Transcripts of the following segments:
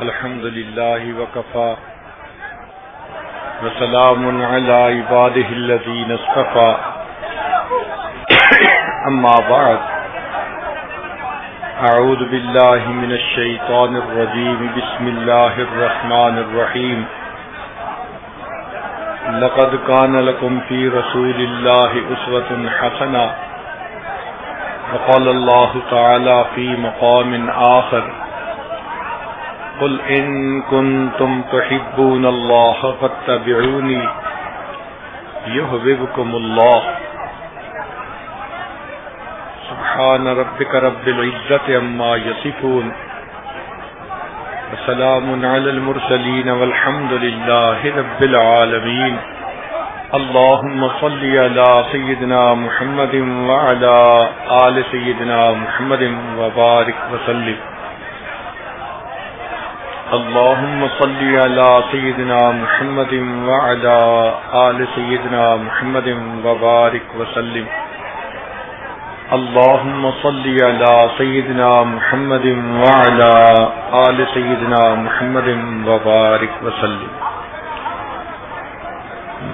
الحمد لله وكفى. وسلام على عباده الذين اصطفى. أما بعد. أعوذ بالله من الشيطان الرجيم. بسم الله الرحمن الرحيم. لقد كان لكم في رسول الله أسوة حسنة. وقال الله تعالى في مقام آخر. قل إن كنتم تحبون الله فاتبعوني يهببكم الله. سبحان ربك رب العزة أما يصفون. وسلام على المرسلين والحمد لله رب العالمين. اللهم صل على سيدنا محمد وعلى آل سيدنا محمد وبارك وسلم. اللهم صل على سيدنا محمد وعلى آل سيدنا محمد وبارك وسلم. اللهم صل على سيدنا محمد وعلى آل سيدنا محمد وبارك وسلم.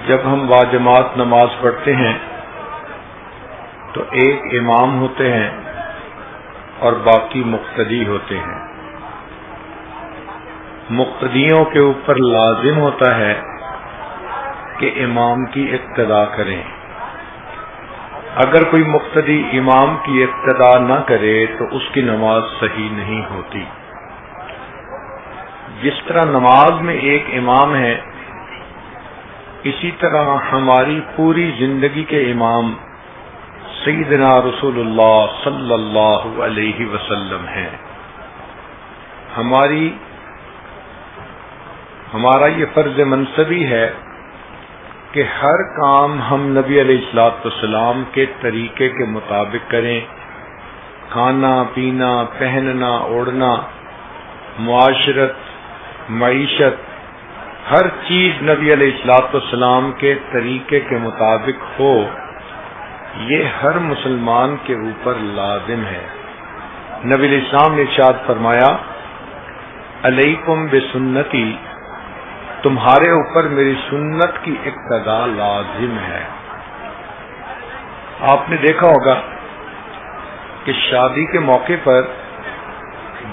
جب ہم واجمات نماز پڑھتے ہیں، تو ایک امام ہوتے ہیں اور باقی مقتدی ہوتے ہیں۔ مقتدیوں کے اوپر لازم ہوتا ہے کہ امام کی اقتدا کریں۔ اگر کوئی مقتدی امام کی اقتدا نہ کرے تو اس کی نماز صحیح نہیں ہوتی۔ جس طرح نماز میں ایک امام ہے، اسی طرح ہماری پوری زندگی کے امام سیدنا رسول اللہ صلی اللہ علیہ وسلم ہیں۔ ہماری ہمارا یہ فرض منصبی ہے کہ ہر کام ہم نبی علیہ السلاط والسلام کے طریقے کے مطابق کریں۔ کھانا، پینا، پہننا، اوڑھنا، معاشرت، معیشت، ہر چیز نبی علیہ السلاط والسلام کے طریقے کے مطابق ہو، یہ ہر مسلمان کے اوپر لازم ہے۔ نبی علیہ السلام نے ارشاد فرمایا، علیکم بسنتی تمہارے اوپر میری سنت کی اقتدا لازم ہے۔ آپ نے دیکھا ہوگا کہ شادی کے موقع پر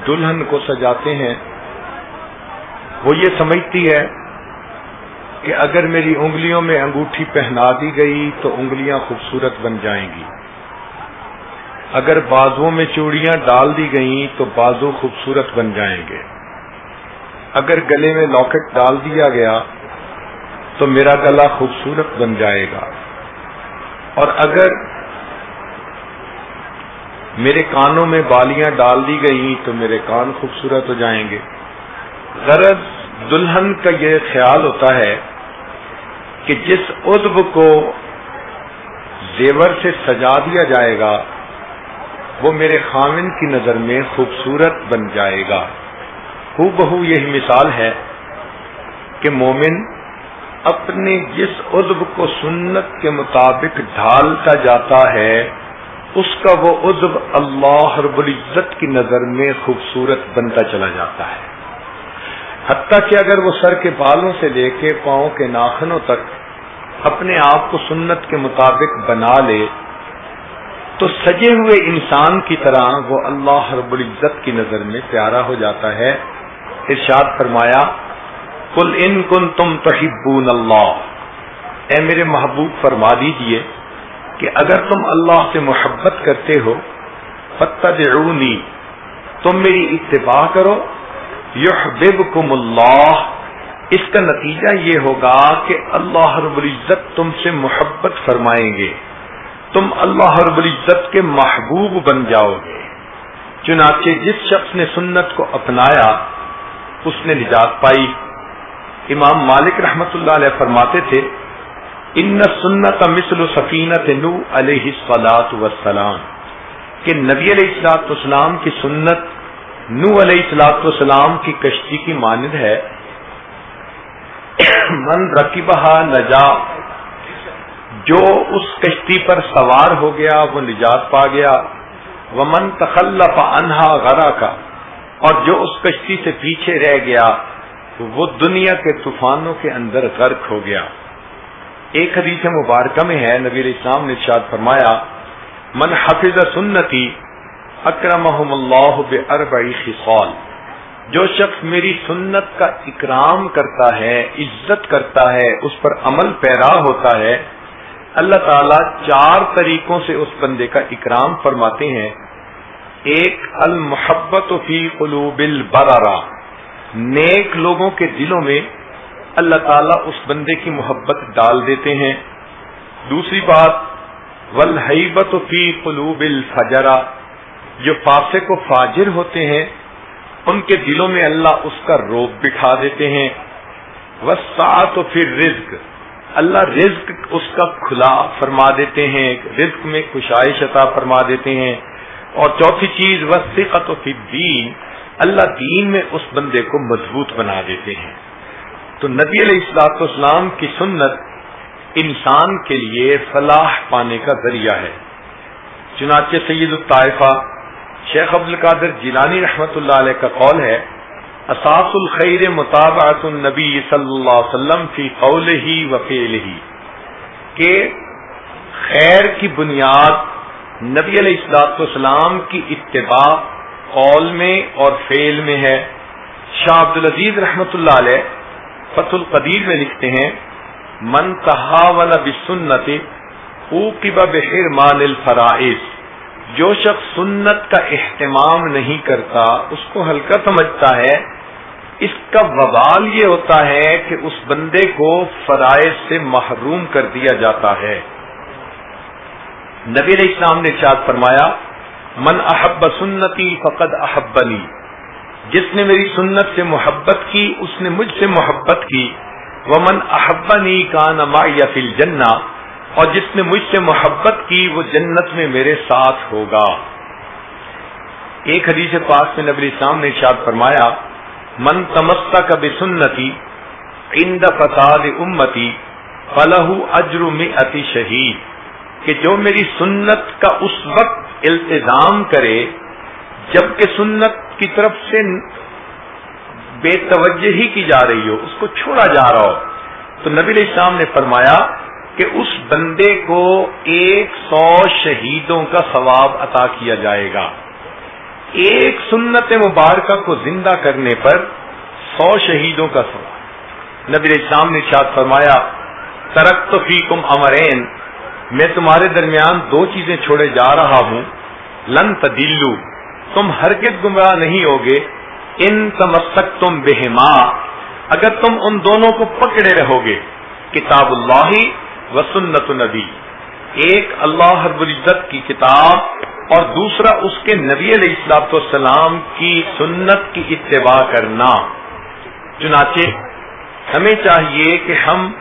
دلہن کو سجاتے ہیں۔ وہ یہ سمجھتی ہے کہ اگر میری انگلیوں میں انگوٹھی پہنا دی گئی تو انگلیاں خوبصورت بن جائیں گی۔ اگر بازو میں چوڑیاں ڈال دی گئیں تو بازو خوبصورت بن جائیں گے۔ اگر گلے میں لاکٹ ڈال دیا گیا تو میرا گلا خوبصورت بن جائے گا۔ اور اگر میرے کانوں میں بالیاں ڈال دی گئی تو میرے کان خوبصورت ہو جائیں گے۔ غرض دلہن کا یہ خیال ہوتا ہے کہ جس ادب کو زیور سے سجا دیا جائے گا، وہ میرے خامن کی نظر میں خوبصورت بن جائے گا۔ ہو بہو یہی مثال ہے کہ مومن اپنے جس عزب کو سنت کے مطابق ڈھالتا جاتا ہے، اس کا وہ عزب اللہ رب العزت کی نظر میں خوبصورت بنتا چلا جاتا ہے۔ حتیٰ کہ اگر وہ سر کے بالوں سے لے کے پاؤں کے ناخنوں تک اپنے آپ کو سنت کے مطابق بنا لے، تو سجے ہوئے انسان کی طرح وہ اللہ رب العزت کی نظر میں پیارا ہو جاتا ہے۔ ارشاد فرمایا کل ان کن تم تحبون اللہ۔ اے میرے محبوب، فرما دیجیے کہ اگر تم اللہ سے محبت کرتے ہو فتدعونی تم میری اتباع کرو۔ یحببکم اللہ۔ اس کا نتیجہ یہ ہوگا کہ اللہ رب العزت تم سے محبت فرمائیں گے۔ تم اللہ رب العزت کے محبوب بن جاؤ گے۔ چنانچہ جس شخص نے سنت کو اپنایا اس نے نجات پائی۔ امام مالک رحمت اللہ علیہ فرماتے تھے، ان سنت مثل سکینت نو علیہ السلاط وسلام کہ نبی علیہ السلاط والسلام کی سنت نو علیہ السلاط والسلام کی کشتی کی مانند ہے۔ من رقیبہ نجا، جو اس کشتی پر سوار ہو گیا، وہ نجات پا گیا۔ وہ من تخلف انہا غرا کا اور جو اس کشتی سے پیچھے رہ گیا وہ دنیا کے طوفانوں کے اندر غرق ہو گیا۔ ایک حدیث مبارکہ میں ہے، نبی علیہ السلام نے ارشاد فرمایا، من حفظ سنتی اکرم اللہ بے خصال جو شخص میری سنت کا اکرام کرتا ہے، عزت کرتا ہے، اس پر عمل پیرا ہوتا ہے، اللہ تعالی چار طریقوں سے اس بندے کا اکرام فرماتے ہیں۔ ایک المحبت فی قلوب البرارا نیک لوگوں کے دلوں میں اللہ تعالیٰ اس بندے کی محبت ڈال دیتے ہیں۔ دوسری بات ولحبت فی قلوب الفجرا جو فاسق و فاجر ہوتے ہیں، ان کے دلوں میں اللہ اس کا روب بٹھا دیتے ہیں۔ وسعت و پھر رزق اللہ رزق اس کا کھلا فرما دیتے ہیں، رزق میں کشائش عطا فرما دیتے ہیں۔ اور چوتھی چیز وسیقت و دین اللہ دین میں اس بندے کو مضبوط بنا دیتے ہیں۔ تو نبی علیہ السلاط اسلام کی سنت انسان کے لیے فلاح پانے کا ذریعہ ہے۔ چنانچہ سید الطائفہ شیخ عبد القادر جیلانی رحمت اللہ علیہ کا قول ہے، اساس الخیر مطابعت النبی صلی اللہ علیہ وسلم فی قول ہی وفیل ہی کہ خیر کی بنیاد نبی علیہ السلاط والسلام کی اتباع قول میں اور فیل میں ہے۔ شاہ عبد العزیز رحمت اللہ علیہ فت القدیر میں لکھتے ہیں، من تحاول بسنت او بحر مان الفرائض جو شخص سنت کا اہتمام نہیں کرتا، اس کو ہلکا سمجھتا ہے۔ اس کا وبال یہ ہوتا ہے کہ اس بندے کو فرائض سے محروم کر دیا جاتا ہے۔ نبی علیہ السلام نے چاد فرمایا، من احب سنتی فقد احبنی. جس نے میری سنت سے محبت کی، اس نے مجھ سے محبت کی. وہ من احبنی کا نما یا فل جنا اور جس نے مجھ سے محبت کی، وہ جنت میں میرے ساتھ ہوگا. ایک حدیث پاس میں نبی اسلام نے ارشاد فرمایا، من تمستا کا سنتی اند فساد امتی فلح اجر اتی شہید. کہ جو میری سنت کا اس وقت التظام کرے جبکہ سنت کی طرف سے بے توجہ ہی کی جا رہی ہو، اس کو چھوڑا جا رہا ہو۔ تو نبی علیہ السلام نے فرمایا کہ اس بندے کو ایک سو شہیدوں کا ثواب عطا کیا جائے گا۔ ایک سنت مبارکہ کو زندہ کرنے پر سو شہیدوں کا ثواب۔ نبی اسلام نے شاد فرمایا ترک تو فی کم امرین میں تمہارے درمیان دو چیزیں چھوڑے جا رہا ہوں۔ لن تدلو، تم ہرگز گمراہ نہیں ہوگے۔ ان تمسک تم بہما، اگر تم ان دونوں کو پکڑے رہو گے کتاب اللہ وسنت نبی۔ ایک اللہ حرب العزت کی کتاب اور دوسرا اس کے نبی علیہ السلاط والسلام کی سنت کی اتباع کرنا۔ چنانچہ ہمیں چاہیے کہ ہم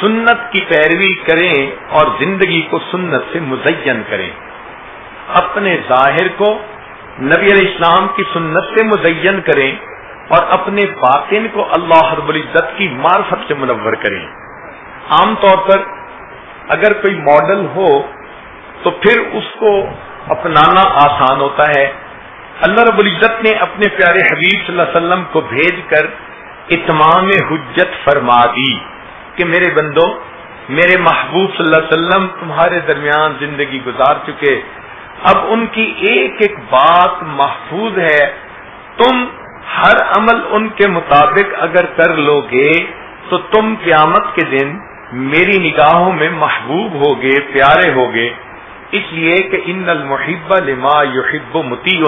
سنت کی پیروی کریں اور زندگی کو سنت سے مزین کریں۔ اپنے ظاہر کو نبی علیہ السلام کی سنت سے مزین کریں اور اپنے باطن کو اللہ حرب العزت کی معرفت سے منور کریں۔ عام طور پر اگر کوئی ماڈل ہو تو پھر اس کو اپنانا آسان ہوتا ہے۔ اللہ رب العزت نے اپنے پیارے حبیب صلی اللہ علیہ وسلم کو بھیج کر اتمام حجت فرما دی۔ کہ میرے بندوں میرے محبوب صلی اللہ علیہ وسلم تمہارے درمیان زندگی گزار چکے۔ اب ان کی ایک ایک بات محفوظ ہے۔ تم ہر عمل ان کے مطابق اگر کر لو گے تو تم قیامت کے دن میری نگاہوں میں محبوب ہوگے، پیارے ہوگے۔ اس لیے کہ ان المحب لما یحب متی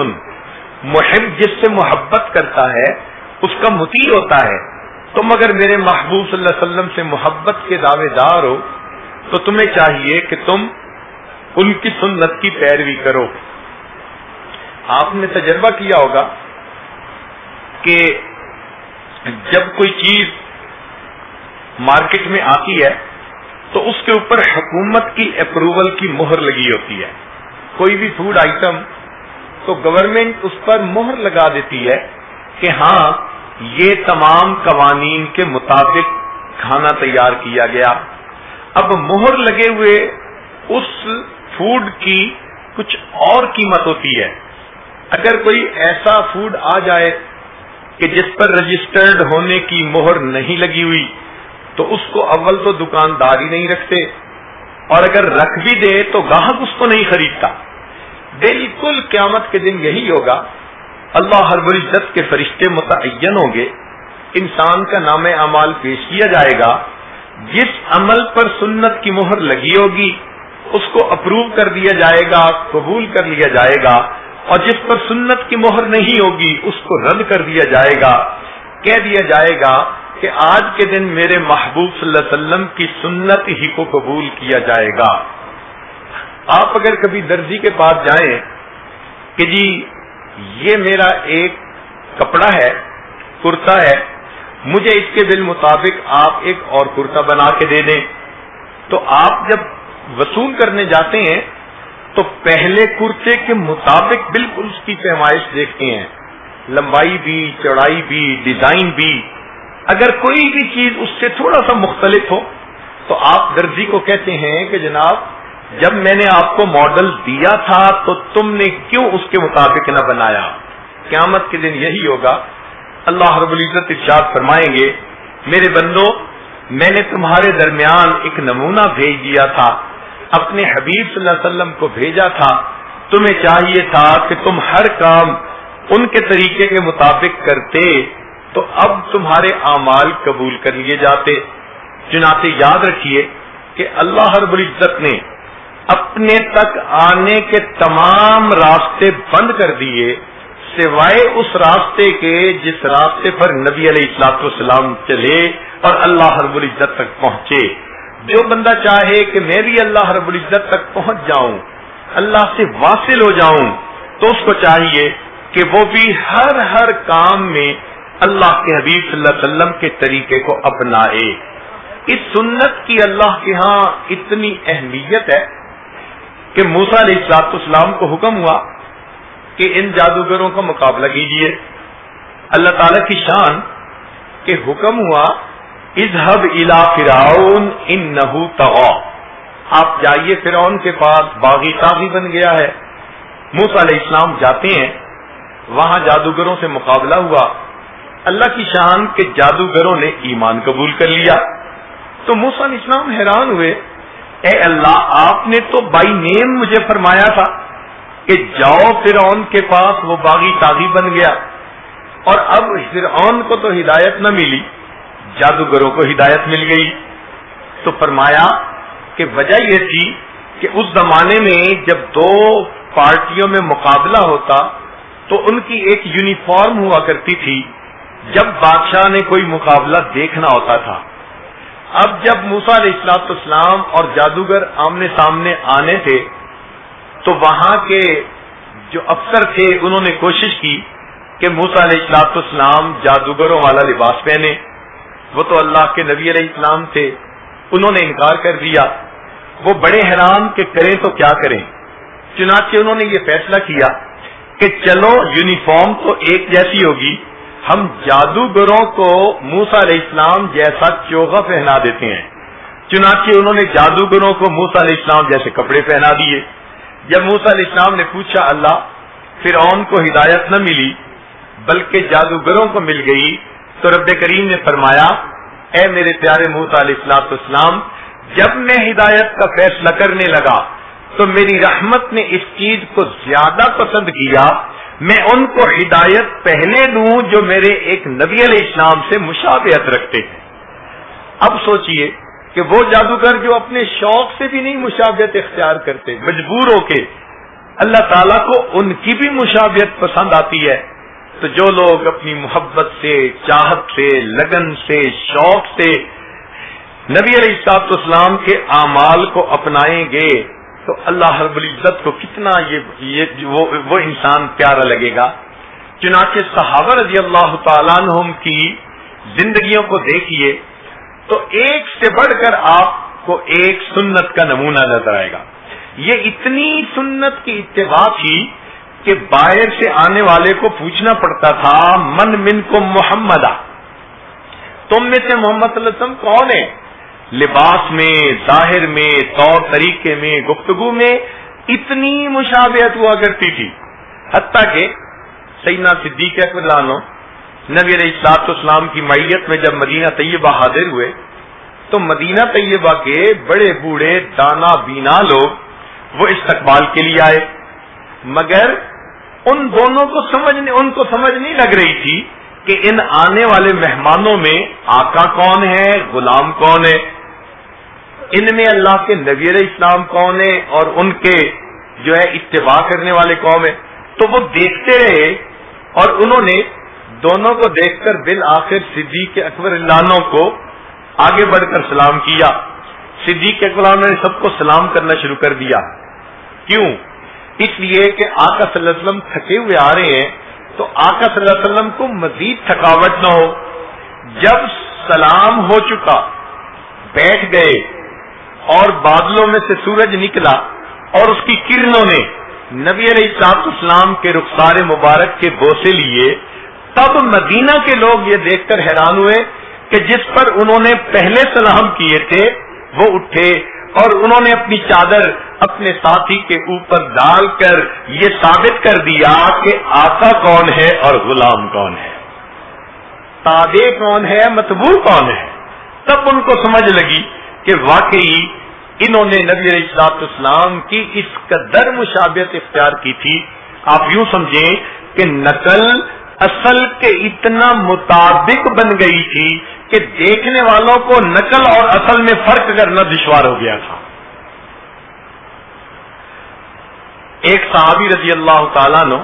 محب جس سے محبت کرتا ہے، اس کا متی ہوتا ہے۔ تم اگر میرے محبوب صلی اللہ علیہ وسلم سے محبت کے دعوے دار ہو، تو تمہیں چاہیے کہ تم ان کی سنت کی پیروی کرو۔ آپ نے تجربہ کیا ہوگا کہ جب کوئی چیز مارکیٹ میں آتی ہے، تو اس کے اوپر حکومت کی اپروول کی مہر لگی ہوتی ہے۔ کوئی بھی فوڈ آئٹم تو گورنمنٹ اس پر مہر لگا دیتی ہے کہ ہاں یہ تمام قوانین کے مطابق کھانا تیار کیا گیا۔ اب مہر لگے ہوئے اس فوڈ کی کچھ اور قیمت ہوتی ہے۔ اگر کوئی ایسا فوڈ آ جائے کہ جس پر رجسٹرڈ ہونے کی مہر نہیں لگی ہوئی، تو اس کو اول تو دکاندار ہی نہیں رکھتے۔ اور اگر رکھ بھی دے، تو گاہک اس کو نہیں خریدتا۔ بالکل قیامت کے دن یہی ہوگا اللہ ہر العزت کے فرشتے متعین ہوں گے۔ انسان کا نام اعمال پیش کیا جائے گا۔ جس عمل پر سنت کی مہر لگی ہوگی، اس کو اپروو کر دیا جائے گا، قبول کر لیا جائے گا۔ اور جس پر سنت کی مہر نہیں ہوگی، اس کو رد کر دیا جائے گا۔ کہہ دیا جائے گا کہ آج کے دن میرے محبوب صلی اللہ علیہ وسلم کی سنت ہی کو قبول کیا جائے گا۔ آپ اگر کبھی درزی کے پاس جائیں کہ جی یہ میرا ایک کپڑا ہے، کرتا ہے۔ مجھے اس کے دل مطابق آپ ایک اور کرتا بنا کے دے دیں۔ تو آپ جب وصول کرنے جاتے ہیں، تو پہلے کرتے کے مطابق بالکل اس کی پیمائش دیکھتے ہیں۔ لمبائی بھی، چوڑائی بھی، ڈیزائن بھی۔ اگر کوئی بھی چیز اس سے تھوڑا سا مختلف ہو، تو آپ درزی کو کہتے ہیں کہ جناب جب میں نے آپ کو ماڈل دیا تھا تو تم نے کیوں اس کے مطابق نہ بنایا؟ قیامت کے دن یہی ہوگا۔ اللہ رب العزت ارشاد فرمائیں گے، میرے بندو، میں نے تمہارے درمیان ایک نمونہ بھیج دیا تھا، اپنے حبیب صلی اللہ علیہ وسلم کو بھیجا تھا۔ تمہیں چاہیے تھا کہ تم ہر کام ان کے طریقے کے مطابق کرتے، تو اب تمہارے اعمال قبول کر لیے جاتے۔ چنانچہ یاد رکھیے کہ اللہ رب العزت نے اپنے تک آنے کے تمام راستے بند کر دیے، سوائے اس راستے کے جس راستے پر نبی علیہ السلاط والسلام چلے اور اللہ رب العزت تک پہنچے۔ جو بندہ چاہے کہ میں بھی اللہ رب العزت تک پہنچ جاؤں، اللہ سے واصل ہو جاؤں، تو اس کو چاہیے کہ وہ بھی ہر ہر کام میں اللہ کے حبیب صلی اللہ علیہ وسلم کے طریقے کو اپنائے۔ اس سنت کی اللہ کے ہاں اتنی اہمیت ہے کہ موسا علیہ السلاط اسلام کو حکم ہوا کہ ان جادوگروں کا مقابلہ کیجیے اللہ تعالی کی شان کہ حکم ہوا اظہب الا فراؤن ان نحو آپ جائیے فرعون کے پاس، باغی تاغی بن گیا ہے۔ موسا علیہ السلام جاتے ہیں، وہاں جادوگروں سے مقابلہ ہوا۔ اللہ کی شان کے جادوگروں نے ایمان قبول کر لیا۔ تو موسا علیہ السلام حیران ہوئے اے اللہ، آپ نے تو بائی نیم مجھے فرمایا تھا کہ جاؤ فرعون کے پاس، وہ باغی تاغی بن گیا۔ اور اب فرعون کو تو ہدایت نہ ملی، جادوگروں کو ہدایت مل گئی۔ تو فرمایا کہ وجہ یہ تھی کہ اس زمانے میں جب دو پارٹیوں میں مقابلہ ہوتا، تو ان کی ایک یونیفارم ہوا کرتی تھی۔ جب بادشاہ نے کوئی مقابلہ دیکھنا ہوتا تھا۔ اب جب موسا علیہ السلاط اسلام اور جادوگر آمنے سامنے آنے تھے، تو وہاں کے جو افسر تھے، انہوں نے کوشش کی کہ موسا علیہ السلاط اسلام جادوگروں والا لباس پہنے۔ وہ تو اللہ کے نبی علیہ السلام تھے۔ انہوں نے انکار کر دیا۔ وہ بڑے حیران کہ کریں تو کیا کریں؟ چنانچہ انہوں نے یہ فیصلہ کیا کہ چلو، یونیفارم تو ایک جیسی ہوگی۔ ہم جادوگروں کو موسا علیہ السلام جیسا چوغا پہنا دیتے ہیں۔ چنانچہ انہوں نے جادوگروں کو موسا علیہ السلام جیسے کپڑے پہنا دیے۔ جب موسا علیہ السلام نے پوچھا اللہ پھر کو ہدایت نہ ملی، بلکہ جادوگروں کو مل گئی، تو رب کریم نے فرمایا، اے میرے پیارے محت علیہ السلاط اسلام، جب میں ہدایت کا فیصلہ کرنے لگا، تو میری رحمت نے اس چیز کو زیادہ پسند کیا۔ میں ان کو ہدایت پہلے دوں جو میرے ایک نبی علیہ السلام سے مشابہت رکھتے ہیں۔ اب سوچئے کہ وہ جادوگر جو اپنے شوق سے بھی نہیں مشابہت اختیار کرتے مجبور ہو کے، اللہ تعالیٰ کو ان کی بھی مشابہت پسند آتی ہے۔ تو جو لوگ اپنی محبت سے، چاہت سے، لگن سے، شوق سے نبی علیہ السلاط اسلام کے اعمال کو اپنائیں گے تو اللہ رب العزت کو کتنا یہ یہ وہ, وہ انسان پیارا لگے گا۔ چنانچہ صحابہ رضی اللہ تعالیٰ عنہم کی زندگیوں کو دیکھیے تو ایک سے بڑھ کر آپ کو ایک سنت کا نمونہ نظر آئے گا۔ یہ اتنی سنت کی اتباع تھی کہ باہر سے آنے والے کو پوچھنا پڑتا تھا من من کو محمد تم میں سے محمد صلی اللہ علیہ وسلم کون ہے لباس میں، ظاہر میں، طور طریقے میں، گفتگو میں اتنی مشابہت ہوا کرتی تھی۔ حتیٰ کہ سیدنا صدیق اکبر لانو نبی علیہ السلاط اسلام کی معیت میں جب مدینہ طیبہ حاضر ہوئے، تو مدینہ طیبہ کے بڑے بوڑھے دانا بینا لوگ وہ استقبال کے لیے آئے۔ مگر ان دونوں کو سمجھنے ان کو سمجھ نہیں لگ رہی تھی کہ ان آنے والے مہمانوں میں آقا کون ہے، غلام کون ہے۔ ان میں اللہ کے نبی اسلام کون ہے اور ان کے جو ہے اتباع کرنے والے قوم ہیں؟ تو وہ دیکھتے رہے اور انہوں نے دونوں کو دیکھ کر بالآخر صدیق اکبر اللہ کو آگے بڑھ کر سلام کیا۔ صدیق اکبر نے سب کو سلام کرنا شروع کر دیا۔ کیوں؟ اس لیے کہ آقا صلی اللہ علیہ وسلم تھکے ہوئے آ رہے ہیں تو آقا صلی اللہ علیہ وسلم کو مزید تھکاوٹ نہ ہو۔ جب سلام ہو چکا، بیٹھ گئے۔ اور بادلوں میں سے سورج نکلا اور اس کی کرنوں نے نبی علیہ السلاط اسلام کے رخسار مبارک کے بوسے لیے، تب مدینہ کے لوگ یہ دیکھ کر حیران ہوئے کہ جس پر انہوں نے پہلے سلام کیے تھے، وہ اٹھے اور انہوں نے اپنی چادر اپنے ساتھی کے اوپر ڈال کر یہ ثابت کر دیا کہ آقا کون ہے اور غلام کون ہے۔ تابع کون ہے متبور کون ہے؟ تب ان کو سمجھ لگی کہ واقعی انہوں نے نبی علیہ السلاط اسلام کی اس قدر مشابت اختیار کی تھی۔ آپ یوں سمجھیں کہ نقل اصل کے اتنا مطابق بن گئی تھی کہ دیکھنے والوں کو نقل اور اصل میں فرق کرنا دشوار ہو گیا تھا۔ ایک صحابی رضی اللہ تعالیٰ نو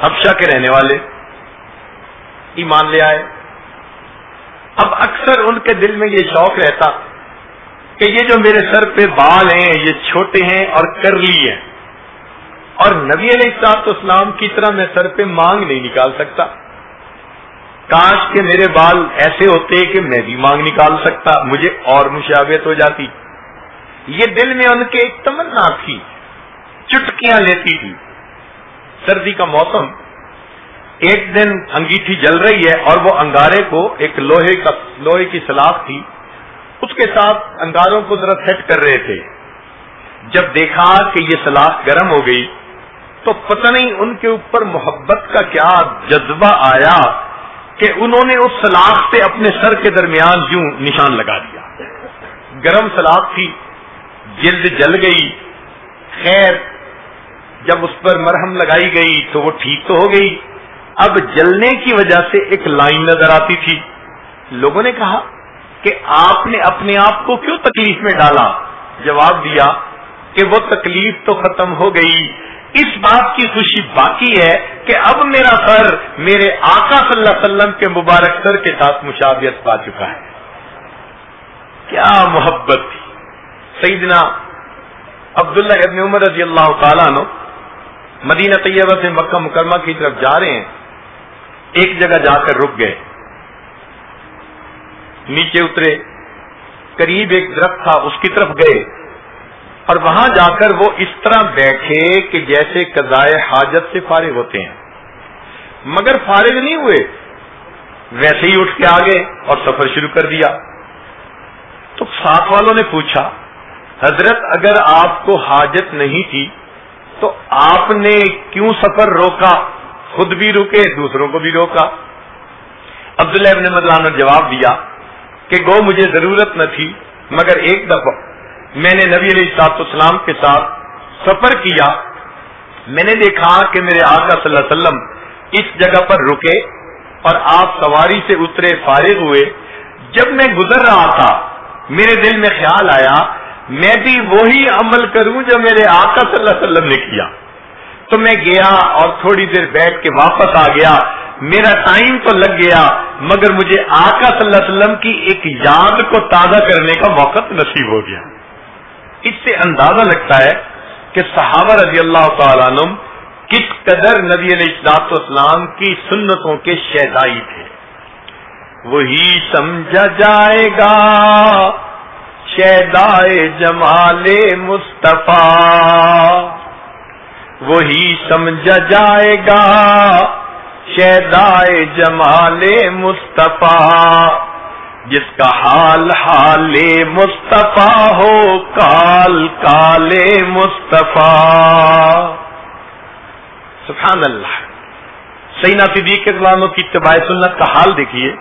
حبشہ کے رہنے والے ایمان لے آئے۔ اب اکثر ان کے دل میں یہ شوق رہتا کہ یہ جو میرے سر پہ بال ہیں، یہ چھوٹے ہیں اور کرلی ہیں۔ اور نبی علیہ السلاط اسلام کی طرح میں سر پہ مانگ نہیں نکال سکتا۔ کاش کے میرے بال ایسے ہوتے کہ میں بھی مانگ نکال سکتا، مجھے اور مشابت ہو جاتی۔ یہ دل میں ان کے ایک تمنا تھی، چٹکیاں لیتی تھی۔ سردی کا موسم، ایک دن انگیٹھی جل رہی ہے اور وہ انگارے کو ایک لوہے کا، لوہے کی سلاخ تھی۔ اس کے ساتھ انگاروں کو ذرا سیٹ کر رہے تھے۔ جب دیکھا کہ یہ سلاخ گرم ہو گئی، تو پتہ نہیں ان کے اوپر محبت کا کیا جذبہ آیا کہ انہوں نے اس سلاخ سے اپنے سر کے درمیان یوں نشان لگا دیا۔ گرم سلاخ تھی، جلد جل گئی۔ خیر، جب اس پر مرہم لگائی گئی تو وہ ٹھیک تو ہو گئی۔ اب جلنے کی وجہ سے ایک لائن نظر آتی تھی۔ لوگوں نے کہا کہ آپ نے اپنے آپ کو کیوں تکلیف میں ڈالا؟ جواب دیا کہ وہ تکلیف تو ختم ہو گئی۔ اس بات کی خوشی باقی ہے کہ اب میرا سر میرے آقا صلی اللہ علیہ وسلم کے مبارک سر کے ساتھ مشابت پا چکا ہے۔ کیا محبت تھی۔ سیدنا عبداللہ ابن عمر رضی اللہ تعالیٰ نو مدینہ طیبہ سے مکہ مکرمہ کی طرف جا رہے ہیں۔ ایک جگہ جا کر رک گئے۔ نیچے اترے، قریب ایک درخت تھا، اس کی طرف گئے۔ اور وہاں جا کر وہ اس طرح بیٹھے کہ جیسے قضائے حاجت سے فارغ ہوتے ہیں۔ مگر فارغ نہیں ہوئے۔ ویسے ہی اٹھ کے آگے اور سفر شروع کر دیا۔ تو ساتھ والوں نے پوچھا، حضرت اگر آپ کو حاجت نہیں تھی، تو آپ نے کیوں سفر روکا؟ خود بھی رکے دوسروں کو بھی روکا۔ عبداللہ ابن مدلان نے جواب دیا کہ گو مجھے ضرورت نہ تھی، مگر ایک دفعہ میں نے نبی علیہ السلاط اسلام کے ساتھ سفر کیا۔ میں نے دیکھا کہ میرے آقا صلی اللہ علیہ وسلم اس جگہ پر رکے اور آپ سواری سے اترے فارغ ہوئے۔ جب میں گزر رہا تھا، میرے دل میں خیال آیا، میں بھی وہی عمل کروں جو میرے آقا صلی اللہ علیہ وسلم نے کیا۔ تو میں گیا اور تھوڑی دیر بیٹھ کے واپس آ گیا۔ میرا ٹائم تو لگ گیا، مگر مجھے آقا صلی اللہ علیہ وسلم کی ایک یاد کو تازہ کرنے کا موقع نصیب ہو گیا۔ اس سے اندازہ لگتا ہے کہ صحابہ رضی اللہ تعالیٰ عنہ کس قدر نبی علیہ السلاط اسلام کی سنتوں کے شہدائی تھے۔ وہی سمجھا جائے گا، شہدائے جمال مصطفیٰ۔ وہی سمجھا جائے گا شیدائے جمال مصطفیٰ، جس کا حال حال مصطفیٰ ہو، کال کال مصطفیٰ۔ سبحان اللہ۔ سینا صدیق اقلام کی اتباع سنت کا حال دیکھیے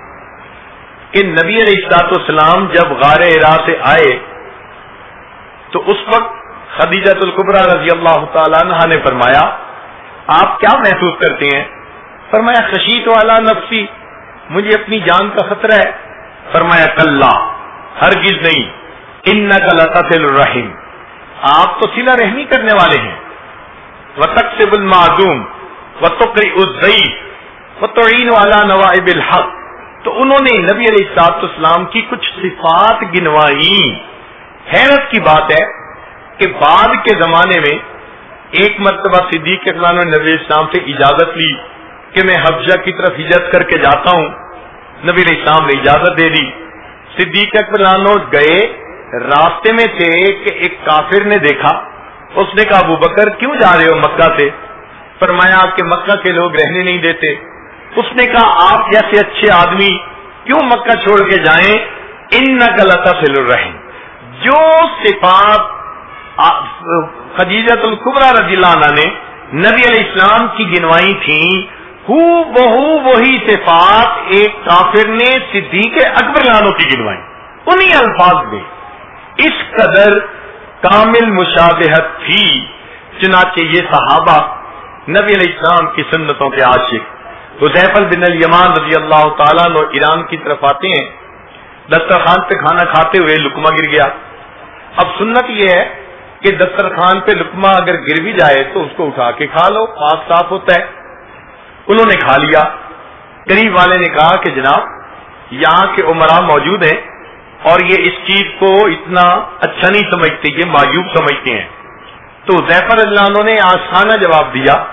کہ نبی علیہ السلاط اسلام جب غار ارا سے آئے، تو اس وقت خدیجت القبرا رضی اللہ تعالیٰ عنہ نے فرمایا، آپ کیا محسوس کرتے ہیں؟ فرمایا خشیت والا نفسی، مجھے اپنی جان کا خطرہ ہے۔ فرمایا کل ہرگز نہیں۔ ان کا لطف الرحیم آپ تو سلا رحمی کرنے والے ہیں۔ و تقسب المعدوم و تقری ضعیف و توعین والا نوائب الحق۔ تو انہوں نے نبی علیہ السلاط اسلام کی کچھ صفات گنوائی حیرت کی بات ہے کہ بعد کے زمانے میں ایک مرتبہ صدیق اقلان نے نبی اسلام سے اجازت لی۔ کہ میں حفظہ کی طرف ہجرت کر کے جاتا ہوں۔ نبی علیہ السلام نے اجازت دے دی۔ صدیق اکبرانو گئے، راستے میں تھے کہ ایک کافر نے دیکھا۔ اس نے کہا، ابو بکر، کیوں جا رہے ہو مکہ سے؟ فرمایا کہ مکہ کے لوگ رہنے نہیں دیتے۔ اس نے کہا، آپ جیسے اچھے آدمی، کیوں مکہ چھوڑ کے جائیں؟ ان نقل فل الرحیم۔ جو صفات خدیجت القبرا رضی اللہ عنہ نے نبی علیہ السلام کی گنوائی تھی ہو بہو وہی صفات ایک کافر نے صدیق اکبر لانوں کی گنوائی انہی الفاظ میں اس قدر کامل مشابہت تھی، چنانچہ یہ صحابہ نبی علیہ السلام کی سنتوں کے عاشق حذیفل بن الیمان رضی اللہ تعالیٰ نو ایران کی طرف آتے ہیں۔ دسترخوان پہ کھانا کھاتے ہوئے لکما گر گیا۔ اب سنت یہ ہے کہ دسترخوان پہ لکما اگر گر بھی جائے تو اس کو اٹھا کے کھا لو پاک صاف ہوتا ہے۔ انہوں نے کھا لیا۔ قریب والے نے کہا کہ جناب، یہاں کے عمرا موجود ہیں اور یہ اس چیز کو اتنا اچھا نہیں سمجھتے، یہ مایوب سمجھتے ہیں۔ تو زیفر اللہ نے آسانہ جواب دیا،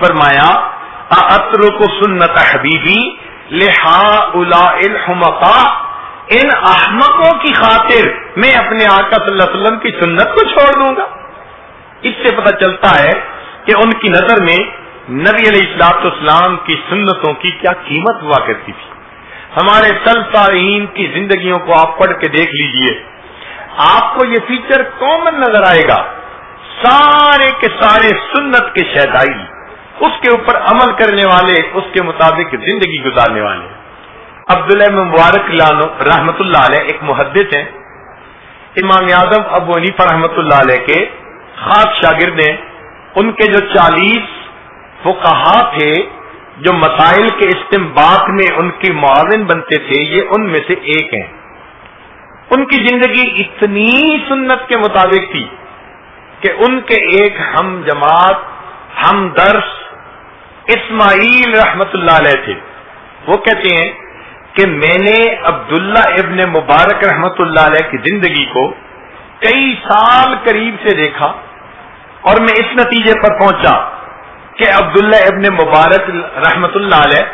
فرمایا اطر کو سنت حبیبی لہا الحمقا ان احمقوں کی خاطر میں اپنے آقا صلی اللہ علیہ وسلم کی سنت کو چھوڑ دوں گا۔ اس سے پتہ چلتا ہے کہ ان کی نظر میں نبی علیہ السلاط اسلام کی سنتوں کی کیا قیمت ہوا کرتی تھی؟ ہمارے سلطین کی زندگیوں کو آپ پڑھ کے دیکھ لیجیے۔ آپ کو یہ فیچر کامن نظر آئے گا۔ سارے کے سارے سنت کے شہدائی، اس کے اوپر عمل کرنے والے، اس کے مطابق زندگی گزارنے والے۔ عبداللہ مبارک رحمت اللہ علیہ ایک محدث ہیں۔ امام اعظم ابو عنیفہ رحمت اللہ علیہ کے خاص شاگرد ہیں۔ ان کے جو چالیس فقہا تھے جو مسائل کے استمباد میں ان کے معاون بنتے تھے، یہ ان میں سے ایک ہیں۔ ان کی زندگی اتنی سنت کے مطابق تھی کہ ان کے ایک ہم جماعت، ہم درس اسماعیل رحمت اللہ علیہ تھے۔ وہ کہتے ہیں کہ میں نے عبداللہ ابن مبارک رحمت اللہ علیہ کی زندگی کو کئی سال قریب سے دیکھا اور میں اس نتیجے پر پہنچا۔ کہ عبداللہ ابن مبارک رحمت اللہ علیہ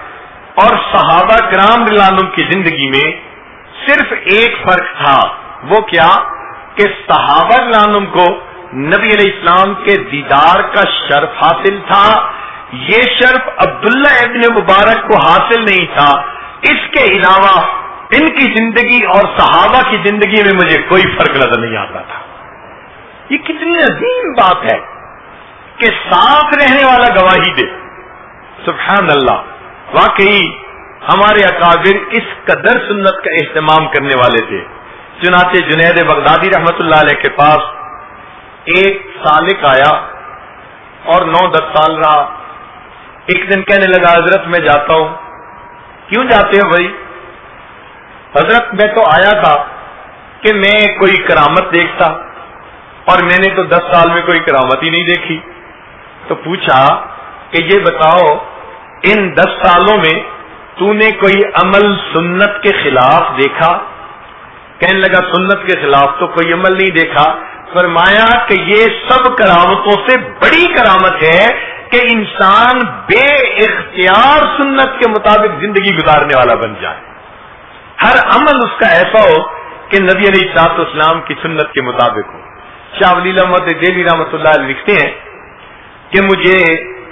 اور صحابہ کرام رلانم کی زندگی میں صرف ایک فرق تھا، وہ کیا؟ کہ صحابہ رلانم کو نبی علیہ السلام کے دیدار کا شرف حاصل تھا۔ یہ شرف عبداللہ ابن مبارک کو حاصل نہیں تھا۔ اس کے علاوہ ان کی زندگی اور صحابہ کی زندگی میں مجھے کوئی فرق نظر نہیں آتا تھا۔ یہ کتنی عظیم بات ہے۔ کہ ساتھ رہنے والا گواہی دے۔ سبحان اللہ۔ واقعی ہمارے اکابر اس قدر سنت کا اہتمام کرنے والے تھے۔ چنانچہ جنید بغدادی رحمت اللہ علیہ کے پاس ایک سالک آیا اور نو دس سال رہا۔ ایک دن کہنے لگا، حضرت میں جاتا ہوں۔ کیوں جاتے ہو بھائی؟ حضرت میں تو آیا تھا کہ میں کوئی کرامت دیکھتا اور میں نے تو دس سال میں کوئی کرامت ہی نہیں دیکھی۔ تو پوچھا کہ یہ بتاؤ، ان دس سالوں میں تو نے کوئی عمل سنت کے خلاف دیکھا؟ کہنے لگا، سنت کے خلاف تو کوئی عمل نہیں دیکھا۔ فرمایا کہ یہ سب کرامتوں سے بڑی کرامت ہے کہ انسان بے اختیار سنت کے مطابق زندگی گزارنے والا بن جائے۔ ہر عمل اس کا ایسا ہو کہ نبی علیہ سات اسلام کی سنت کے مطابق ہو۔ شاہ ولی احمد دہلی رحمۃ اللہ علیہ لکھتے ہیں کہ مجھے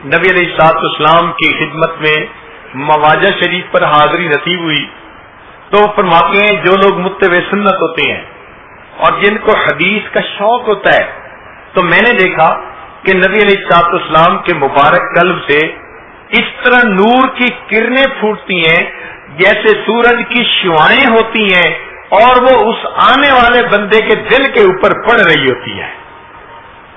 نبی علیہ سات اسلام کی خدمت میں مواجہ شریف پر حاضری نصیب ہوئی۔ تو فرماتے ہیں جو لوگ متب سنت ہوتے ہیں اور جن کو حدیث کا شوق ہوتا ہے، تو میں نے دیکھا کہ نبی علیہ السلاط اسلام کے مبارک قلب سے اس طرح نور کی کرنیں پھوٹتی ہیں جیسے سورج کی شوائیں ہوتی ہیں اور وہ اس آنے والے بندے کے دل کے اوپر پڑ رہی ہوتی ہے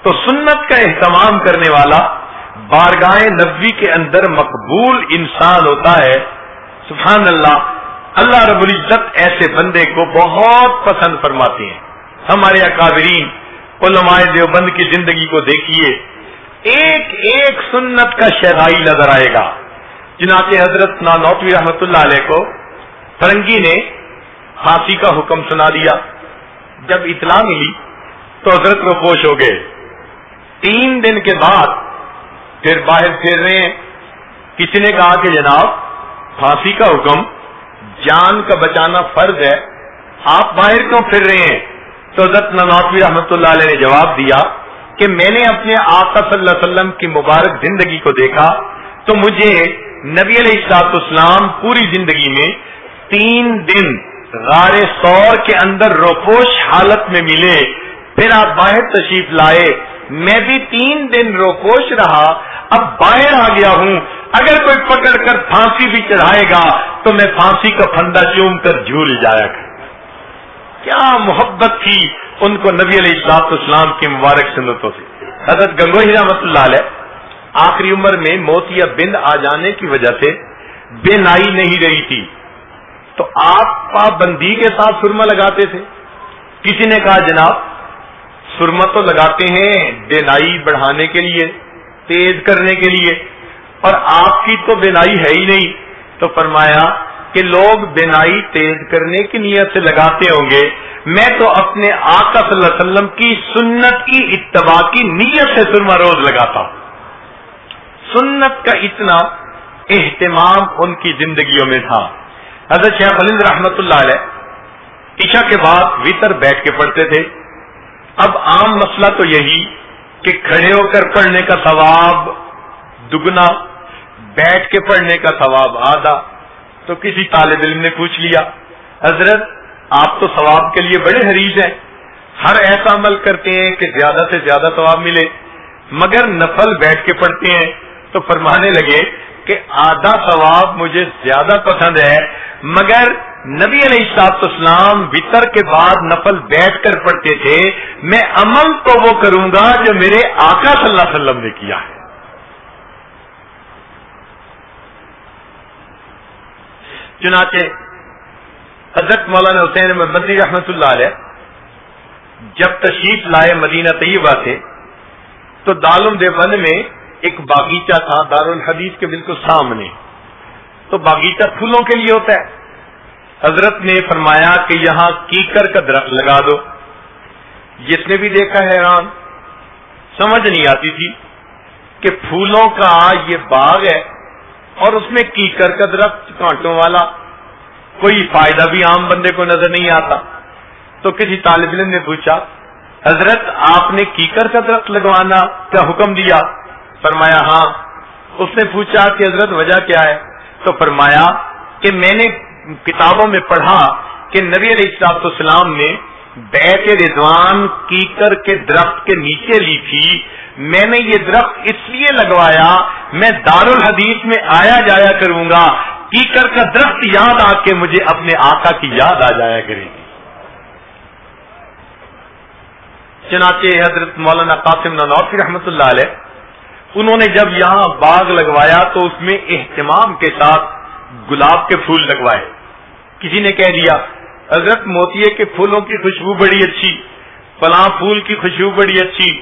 تو سنت کا اہتمام کرنے والا بارگاہ نبوی کے اندر مقبول انسان ہوتا ہے، سبحان اللہ اللہ رب العزت ایسے بندے کو بہت پسند فرماتے ہیں۔ ہمارے اکابرین، علماء دیوبند کی زندگی کو دیکھیے، ایک ایک سنت کا شہدائی نظر آئے گا۔ جناب حضرت نانوتوی رحمت اللہ علیہ کو فرنگی نے پھانسی کا حکم سنا دیا۔ جب اطلاع ملی تو حضرت وہ خوش ہو گئے۔ تین دن کے بعد پھر باہر پھیر رہے ہیں۔ کسی نے کہا کہ جناب پھانسی کا حکم، جان کا بچانا فرض ہے۔ آپ باہر کیوں پھر رہے ہیں؟ تو حضرت نواقی رحمت اللہ علیہ نے جواب دیا کہ میں نے اپنے آقا صلی اللہ علیہ وسلم کی مبارک زندگی کو دیکھا۔ تو مجھے نبی علیہ السلاط اسلام پوری زندگی میں تین دن غار سور کے اندر روپوش حالت میں ملے۔ پھر آپ باہر تشریف لائے۔ میں بھی تین دن روپوش رہا، اب باہر آ گیا ہوں۔ اگر کوئی پکڑ کر پھانسی بھی چڑھائے گا، تو میں پھانسی کا پھندا چوم کر جھول جایا کر کیا محبت تھی ان کو نبی علیہ السلاط اسلام کی مبارک سنتوں سے۔ حضرت گنگوہی رحمت اللہ علیہ آخری عمر میں موت یا بند آ جانے کی وجہ سے بے نائی نہیں رہی تھی۔ تو آپ پابندی کے ساتھ سرما لگاتے تھے۔ کسی نے کہا، جناب سرما تو لگاتے ہیں بینائی بڑھانے کے لیے، تیز کرنے کے لیے، اور آپ کی تو بینائی ہے ہی نہیں۔ تو فرمایا کہ لوگ بینائی تیز کرنے کی نیت سے لگاتے ہوں گے۔ میں تو اپنے آقا صلی اللہ علیہ وسلم کی سنت کی اتباع کی نیت سے سرما روز لگاتا ہوں۔ سنت کا اتنا اہتمام ان کی زندگیوں میں تھا۔ حضرت شیخ علیند رحمت اللہ علیہ، عشاء کے بعد وطر بیٹھ کے پڑھتے تھے۔ اب عام مسئلہ تو یہی کہ کھڑے ہو کر پڑھنے کا ثواب دگنا، بیٹھ کے پڑھنے کا ثواب آدھا، تو کسی طالب علم نے پوچھ لیا، حضرت، آپ تو ثواب کے لیے بڑے حریض ہیں، ہر ایسا عمل کرتے ہیں کہ زیادہ سے زیادہ ثواب ملے، مگر نفل بیٹھ کے پڑھتے ہیں، تو فرمانے لگے کہ آدھا ثواب مجھے زیادہ پسند ہے، مگر نبی علیہ السلاط اسلام بتر کے بعد نفل بیٹھ کر پڑھتے تھے، میں عمل تو وہ کروں گا جو میرے آقا صلی اللہ علیہ وسلم نے کیا ہے۔ چنانچہ حضرت مولانا حسین مدنی رحمت اللہ علیہ جب تشریف لائے مدینہ طیبہ سے، تو دالم دیوبند میں ایک باغیچہ تھا دارالحدیث کے بالکل سامنے۔ تو باغیچہ پھولوں کے لیے ہوتا ہے۔ حضرت نے فرمایا کہ یہاں کیکر کا درخت لگا دو۔ جس نے بھی دیکھا حیران، سمجھ نہیں آتی تھی کہ پھولوں کا یہ باغ ہے اور اس میں کیکر کا درخت، کانٹوں والا۔ کوئی فائدہ بھی عام بندے کو نظر نہیں آتا۔ تو کسی طالب علم نے پوچھا، حضرت آپ نے کیکر کا درخت لگوانا کیا حکم دیا؟ فرمایا ہاں. اس نے پوچھا کہ حضرت وجہ کیا ہے؟ تو فرمایا کہ میں نے کتابوں میں پڑھا کہ نبی علیہ السلاط اسلام نے بیت رضوان کیکر کے درخت کے نیچے لی تھی۔ میں نے یہ درخت اس لیے لگوایا، میں دار الحدیث میں آیا جایا کروں گا۔ کیکر کا درخت یاد آ کے مجھے اپنے آقا کی یاد آ جایا کرے گی۔ چنانچہ حضرت مولانا قاسم نوفی رحمۃ اللہ علیہ انہوں نے جب یہاں باغ لگوایا تو اس میں اہتمام کے ساتھ گلاب کے پھول لگوائے۔ کسی نے کہہ دیا، حضرت موتیے کے پھولوں کی خوشبو بڑی اچھی، فلاں پھول کی خوشبو بڑی اچھی،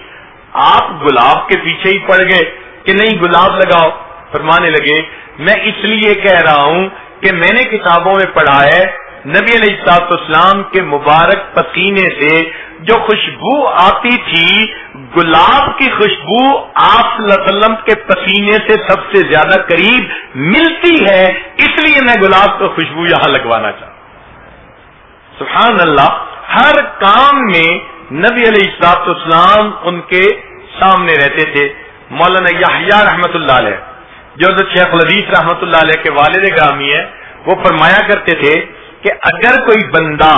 آپ گلاب کے پیچھے ہی پڑ گئے کہ نہیں گلاب لگاؤ۔ فرمانے لگے، میں اس لیے کہہ رہا ہوں کہ میں نے کتابوں میں پڑھا ہے، نبی علیہ السلاط اسلام کے مبارک پسینے سے جو خوشبو آتی تھی، گلاب کی خوشبو آپ صلی اللہ علیہ وسلم کے پسینے سے سب سے زیادہ قریب ملتی ہے، اس لیے میں گلاب کو خوشبو یہاں لگوانا چاہتا سبحان اللہ، ہر کام میں نبی علیہ السلاط اسلام ان کے سامنے رہتے تھے۔ مولانا یحییٰ رحمت اللہ علیہ، جو شیخ الحدیث رحمت اللہ علیہ کے والد گرامی ہے وہ فرمایا کرتے تھے کہ اگر کوئی بندہ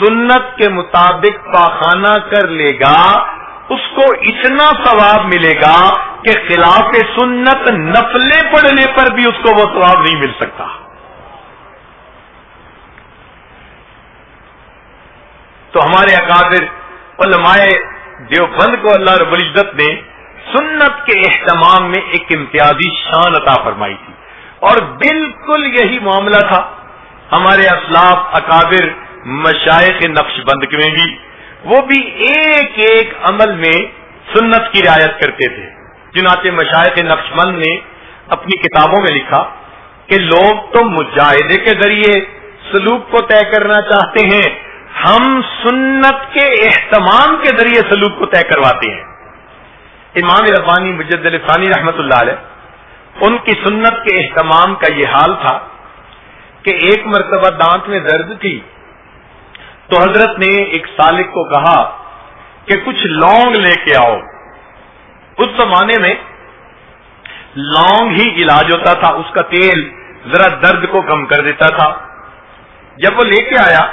سنت کے مطابق پاخانہ کر لے گا، اس کو اتنا ثواب ملے گا کہ خلاف سنت نفلیں پڑنے پر بھی اس کو وہ ثواب نہیں مل سکتا۔ تو ہمارے اکادر علماء دیوبند کو اللہ رب العزت نے سنت کے اہتمام میں ایک امتیازی شان عطا فرمائی تھی۔ اور بالکل یہی معاملہ تھا۔ ہمارے اسلاف اکابر مشائق نقش بند میں بھی جی؟ وہ بھی ایک ایک عمل میں سنت کی رعایت کرتے تھے۔ چنانچہ مشائق نقش بند نے اپنی کتابوں میں لکھا کہ لوگ تو مجاہدے کے ذریعے سلوک کو طے کرنا چاہتے ہیں۔ ہم سنت کے اہتمام کے ذریعے سلوک کو طے کرواتے ہیں۔ امام ربانی مجد ثانی رحمت اللہ علیہ، ان کی سنت کے اہتمام کا یہ حال تھا کہ ایک مرتبہ دانت میں درد تھی۔ تو حضرت نے ایک سالک کو کہا کہ کچھ لونگ لے کے آؤ۔ اس زمانے میں لونگ ہی علاج ہوتا تھا، اس کا تیل ذرا درد کو کم کر دیتا تھا۔ جب وہ لے کے آیا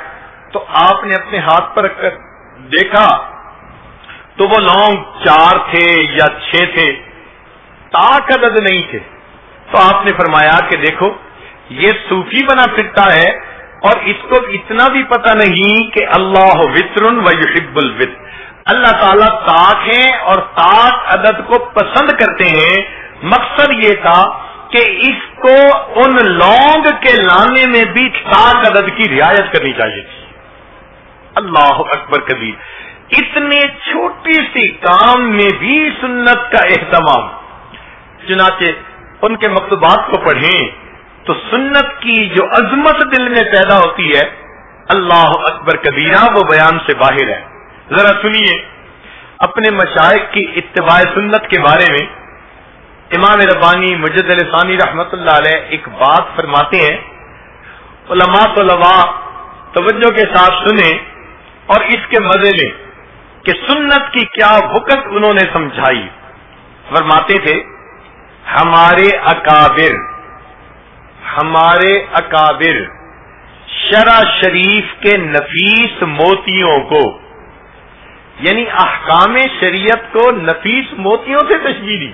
تو آپ نے اپنے ہاتھ پر رکھ کر دیکھا تو وہ لونگ چار تھے یا چھ تھے تاک عدد نہیں تھے۔ تو آپ نے فرمایا کہ دیکھو، یہ صوفی بنا پھرتا ہے اور اس کو اتنا بھی پتہ نہیں کہ اللہ وطر و یحب الوط اللہ تعالیٰ تاک ہیں اور تاک عدد کو پسند کرتے ہیں۔ مقصد یہ تھا کہ اس کو ان لونگ کے لانے میں بھی تاک عدد کی رعایت کرنی چاہیے۔ تھی اللہ اکبر کبیر۔ اتنے چھوٹی سی کام میں بھی سنت کا اہتمام۔ چنانچہ ان کے مکتوبات کو پڑھیں۔ تو سنت کی جو عظمت دل میں پیدا ہوتی ہے، اللہ اکبر کبیرہ، وہ بیان سے باہر ہے۔ ذرا سنیے، اپنے مشائق کی اتباع سنت کے بارے میں امام ربانی مجد ثانی رحمت اللہ علیہ ایک بات فرماتے ہیں۔ علماء طلباء توجہ کے ساتھ سنیں اور اس کے مزے لیں کہ سنت کی کیا وقت انہوں نے سمجھائی۔ فرماتے تھے، ہمارے اکابر ہمارے اکابر، شرع شریف کے نفیس موتیوں کو یعنی احکام شریعت کو نفیس موتیوں سے تشبیح دی۔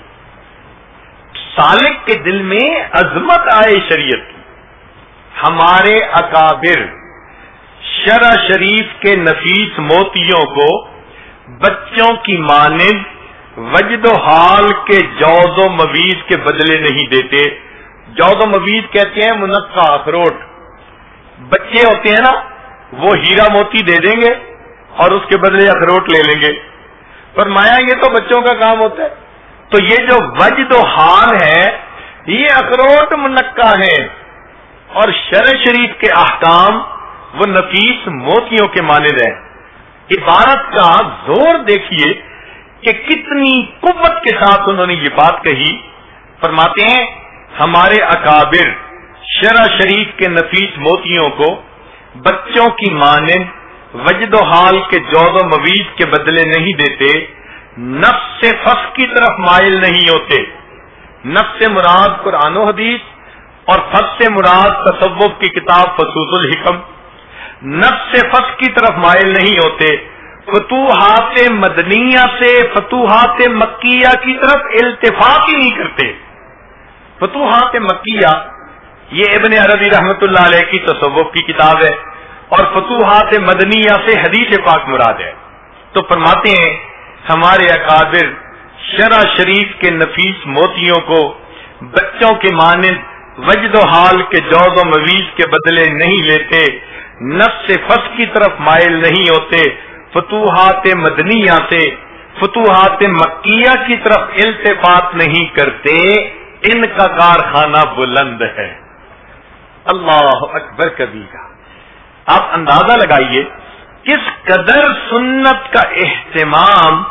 سالک کے دل میں عظمت آئے شریعت کی۔ ہمارے اکابر، شرع شریف کے نفیس موتیوں کو بچوں کی مانند وجد و حال کے جوز و مویز کے بدلے نہیں دیتے۔ جوز و کہتے ہیں منقع اخروٹ بچے ہوتے ہیں نا، وہ ہیرا موتی دے دیں گے اور اس کے بدلے اخروٹ لے لیں گے۔ پر مایا یہ تو بچوں کا کام ہوتا ہے۔ تو یہ جو وجد و حال ہے، یہ اخروٹ منقع ہے اور شر شریف کے احکام وہ نفیس موتیوں کے مانند ہیں۔ عبارت کا زور دیکھیے کہ کتنی قوت کے ساتھ انہوں نے یہ بات کہی۔ فرماتے ہیں ہمارے اکابر شرع شریف کے نفیس موتیوں کو بچوں کی مانند وجد و حال کے جود و مویز کے بدلے نہیں دیتے، نفس سے فخ کی طرف مائل نہیں ہوتے۔ نفس سے مراد قرآن و حدیث اور فخ سے مراد تصوف کی کتاب فصوص الحکم۔ نفس فس کی طرف مائل نہیں ہوتے، فتوحات مدنیہ سے، فتوحات مکیہ کی طرف التفاق ہی نہیں کرتے۔ فتوحات مکیہ، یہ ابن عربی رحمت اللہ علیہ کی تصوف کی کتاب ہے اور فتوحات مدنیہ سے حدیث پاک مراد ہے۔ تو فرماتے ہیں، ہمارے اکادر شرع شریف کے نفیس موتیوں کو بچوں کے مانند وجد و حال کے جوز و مویز کے بدلے نہیں لیتے، نفس فس کی طرف مائل نہیں ہوتے، فتوحات مدنیہ سے فتوحات مکیہ کی طرف التفات نہیں کرتے۔ ان کا کارخانہ بلند ہے۔ اللہ اکبر کبھی کا۔ آپ اندازہ لگائیے کس قدر سنت کا اہتمام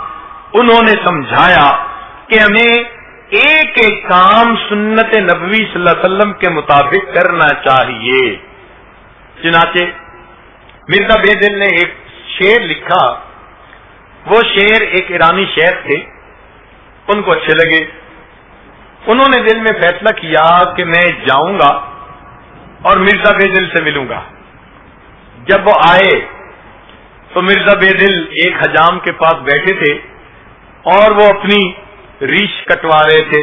انہوں نے سمجھایا کہ ہمیں ایک ایک کام سنت نبوی صلی اللہ علیہ وسلم کے مطابق کرنا چاہیے۔ چنانچہ مرزا بے دل نے ایک شعر لکھا۔ وہ شعر ایک ایرانی شہر تھے۔ ان کو اچھے لگے۔ انہوں نے دل میں فیصلہ کیا کہ میں جاؤں گا اور مرزا بے دل سے ملوں گا۔ جب وہ آئے تو مرزا بے دل ایک حجام کے پاس بیٹھے تھے اور وہ اپنی ریچھ کٹوا رہے تھے۔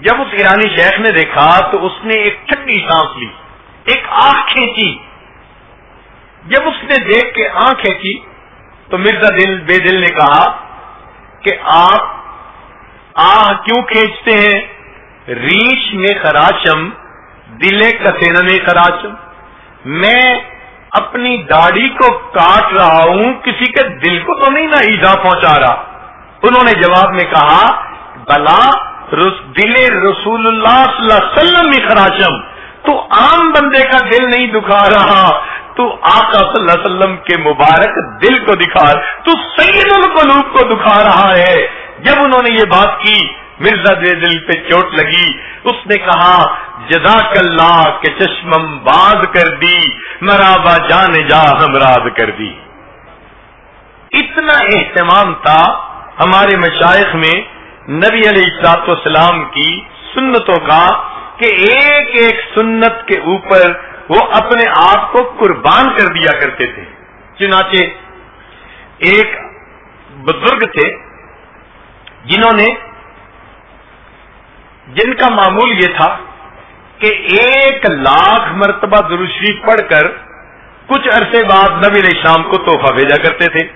جب اس ایرانی شیخ نے دیکھا تو اس نے ایک ٹھنڈی سانس لی، ایک آنکھ کھینچی۔ جب اس نے دیکھ کے آنکھ کھینچی تو مرزا دل بے دل نے کہا کہ آپ آ کیوں کھینچتے ہیں؟ ریچھ میں خراشم، دلے کسینا میں خراشم۔ میں اپنی داڑھی کو کاٹ رہا ہوں، کسی کے دل کو تو نہیں نہ ایزا پہنچا رہا۔ انہوں نے جواب میں کہا، بلا دل رسول اللہ صلی اللہ علیہ وسلم میں خراشم۔ تو عام بندے کا دل نہیں دکھا رہا۔ تو آقا صلی اللہ علیہ وسلم کے مبارک دل کو دکھا، تو سید القلوب کو دکھا رہا ہے۔ جب انہوں نے یہ بات کی، مرزا دے دل پہ چوٹ لگی۔ اس نے کہا، جزاک اللہ کے چشمم باز کر دی مرابا جان جا ہمراز کر دی۔ اتنا اہتمام تھا ہمارے مشائق میں نبی علیہ السلاط والسلام کی سنتوں کا کہ ایک ایک سنت کے اوپر وہ اپنے آپ کو قربان کر دیا کرتے تھے۔ چنانچہ ایک بزرگ تھے جنہوں نے جن کا معمول یہ تھا کہ ایک لاکھ مرتبہ دروشریف پڑھ کر کچھ عرصے بعد نبی علیہ السلام کو تحفہ بھیجا کرتے تھے،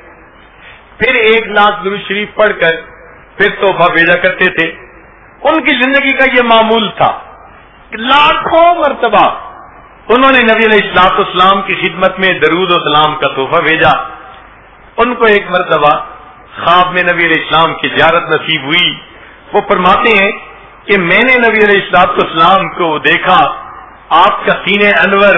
پھر ایک لاکھ شریف پڑھ کر پھر تحفہ بھیجا کرتے تھے۔ ان کی زندگی کا یہ معمول تھا لاکھوں مرتبہ انہوں نے نبی علیہ السلاط اسلام کی خدمت میں درود و اسلام کا تحفہ بھیجا۔ ان کو ایک مرتبہ خواب میں نبی علیہ السلام کی زیارت نصیب ہوئی۔ وہ فرماتے ہیں کہ میں نے نبی علیہ السلاط اسلام کو دیکھا، آپ کا سینے انور